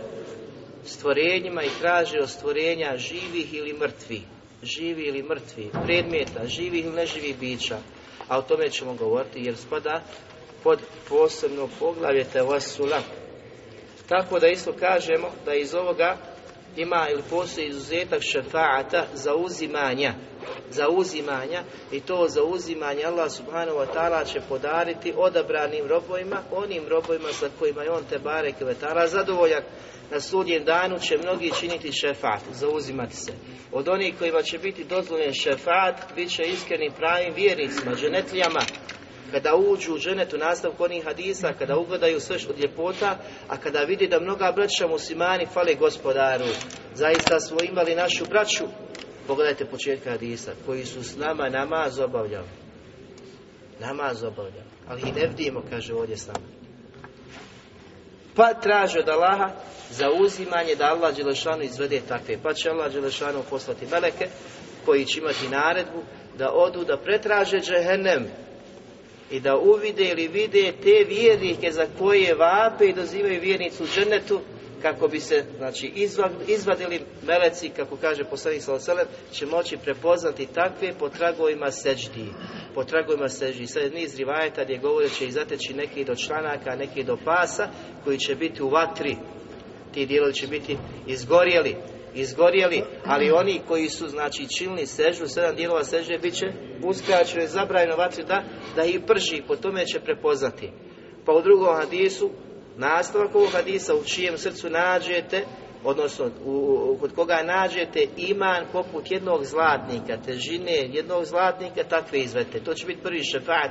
stvorenjima i traže od stvorenja živih ili mrtvih živi ili mrtvi, predmeta, živih ili neživih bića. A o tome ćemo govoriti jer spada pod posebno poglavlje tevasula. Tako da isto kažemo da iz ovoga ima ili postoji izuzetak šefaata za uzimanja za uzimanja i to za uzimanje Allah subhanahu wa ta'ala će podariti odabranim robovima, onim robovima sa kojima je on te barek i zadovoljan. Na sudnjem danu će mnogi činiti šefat, zauzimati se. Od onih kojima će biti dozvoljen šefat, bit će iskreni pravim vjernicima, ženetlijama, kada uđu u ženetu nastavku onih hadisa, kada ugledaju sve od ljepota, a kada vidi da mnoga braća muslimani fale gospodaru, zaista smo imali našu braću, pogledajte početka hadisa, koji su s nama namaz obavljali. Namaz obavljali, ali i ne vidimo, kaže ovdje s nama. Pa traže od Allaha za uzimanje da Allah Đelešanu izvede takve. Pa će Allah Đelešanu poslati meleke koji će imati naredbu da odu da pretraže džehennem i da uvide ili vide te vjernike za koje vape i dozivaju vjernicu u džennetu kako bi se znači, izvadili meleci, kako kaže poslanik sallallahu će moći prepoznati takve po tragovima seđdi. Po tragovima seđdi. Sad niz rivajeta gdje govore će i zateći neki do članaka, neki do pasa koji će biti u vatri. Ti dijelovi će biti izgorjeli izgorjeli, ali oni koji su znači čilni sežu, sedam dijelova seže bit će uskraćeno i zabranjeno vatri da, da ih prži, po tome će prepoznati. Pa u drugom hadisu Nastavak ovog hadisa u čijem srcu nađete, odnosno u, kod koga nađete iman poput jednog zlatnika, težine jednog zlatnika, takve izvete. To će biti prvi šefat,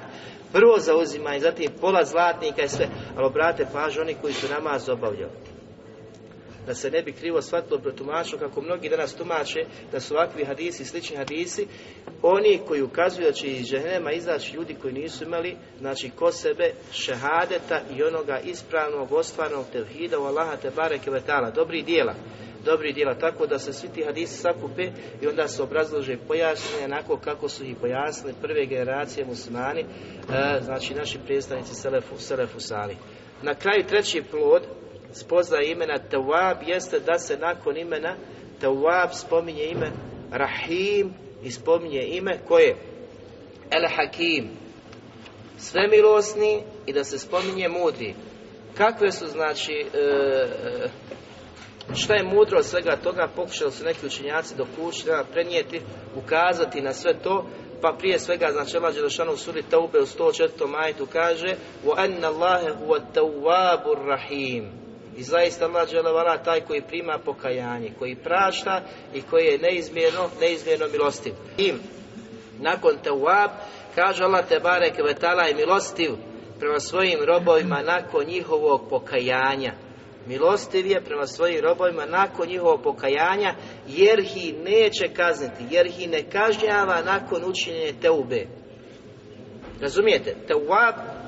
prvo zauzimanje, zatim pola zlatnika i sve. Ali obrate pažnju oni koji su namaz obavljali da se ne bi krivo shvatilo protumačilo kako mnogi danas tumače da su ovakvi hadisi, slični hadisi, oni koji ukazuju da će iz džehennema izaći ljudi koji nisu imali, znači ko sebe šehadeta i onoga ispravnog, ostvarnog tevhida u Allaha te bareke vetala, dobri dijela dobri dijela, tako da se svi ti hadisi sakupe i onda se obrazlože pojašnjenje onako kako su ih pojasnili prve generacije muslimani, e, znači naši predstavnici Selefu, Selefu. Na kraju treći plod spoznaje imena Tawab jeste da se nakon imena Tawab spominje ime Rahim i spominje ime koje? El Hakim. Sve milosni i da se spominje mudri. Kakve su znači e, e šta je mudro od svega toga pokušali su neki učenjaci dokući, prenijeti, ukazati na sve to pa prije svega znači Allah Đelešanu u suri Taube u 104. majtu kaže وَأَنَّ اللَّهَ هُوَ التَّوَّابُ rahim i zaista Allah taj koji prima pokajanje, koji prašta i koji je neizmjerno, neizmjerno milostiv. I nakon Tawab kaže Allah te barek je milostiv prema svojim robovima nakon njihovog pokajanja. Milostiv je prema svojim robovima nakon njihovog pokajanja jer ih neće kazniti, jer ih ne kažnjava nakon učinjenja teube. Razumijete? Tawab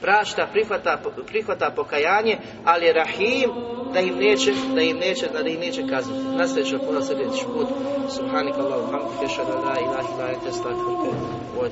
prašta, prihvata, prihvata pokajanje, ali je rahim da im neće, da im neće, da im neće kazniti. Ću puno sljedeći put. Subhanika Allahu hamdike, šada la ilaha ila ente stakvrke, ovo je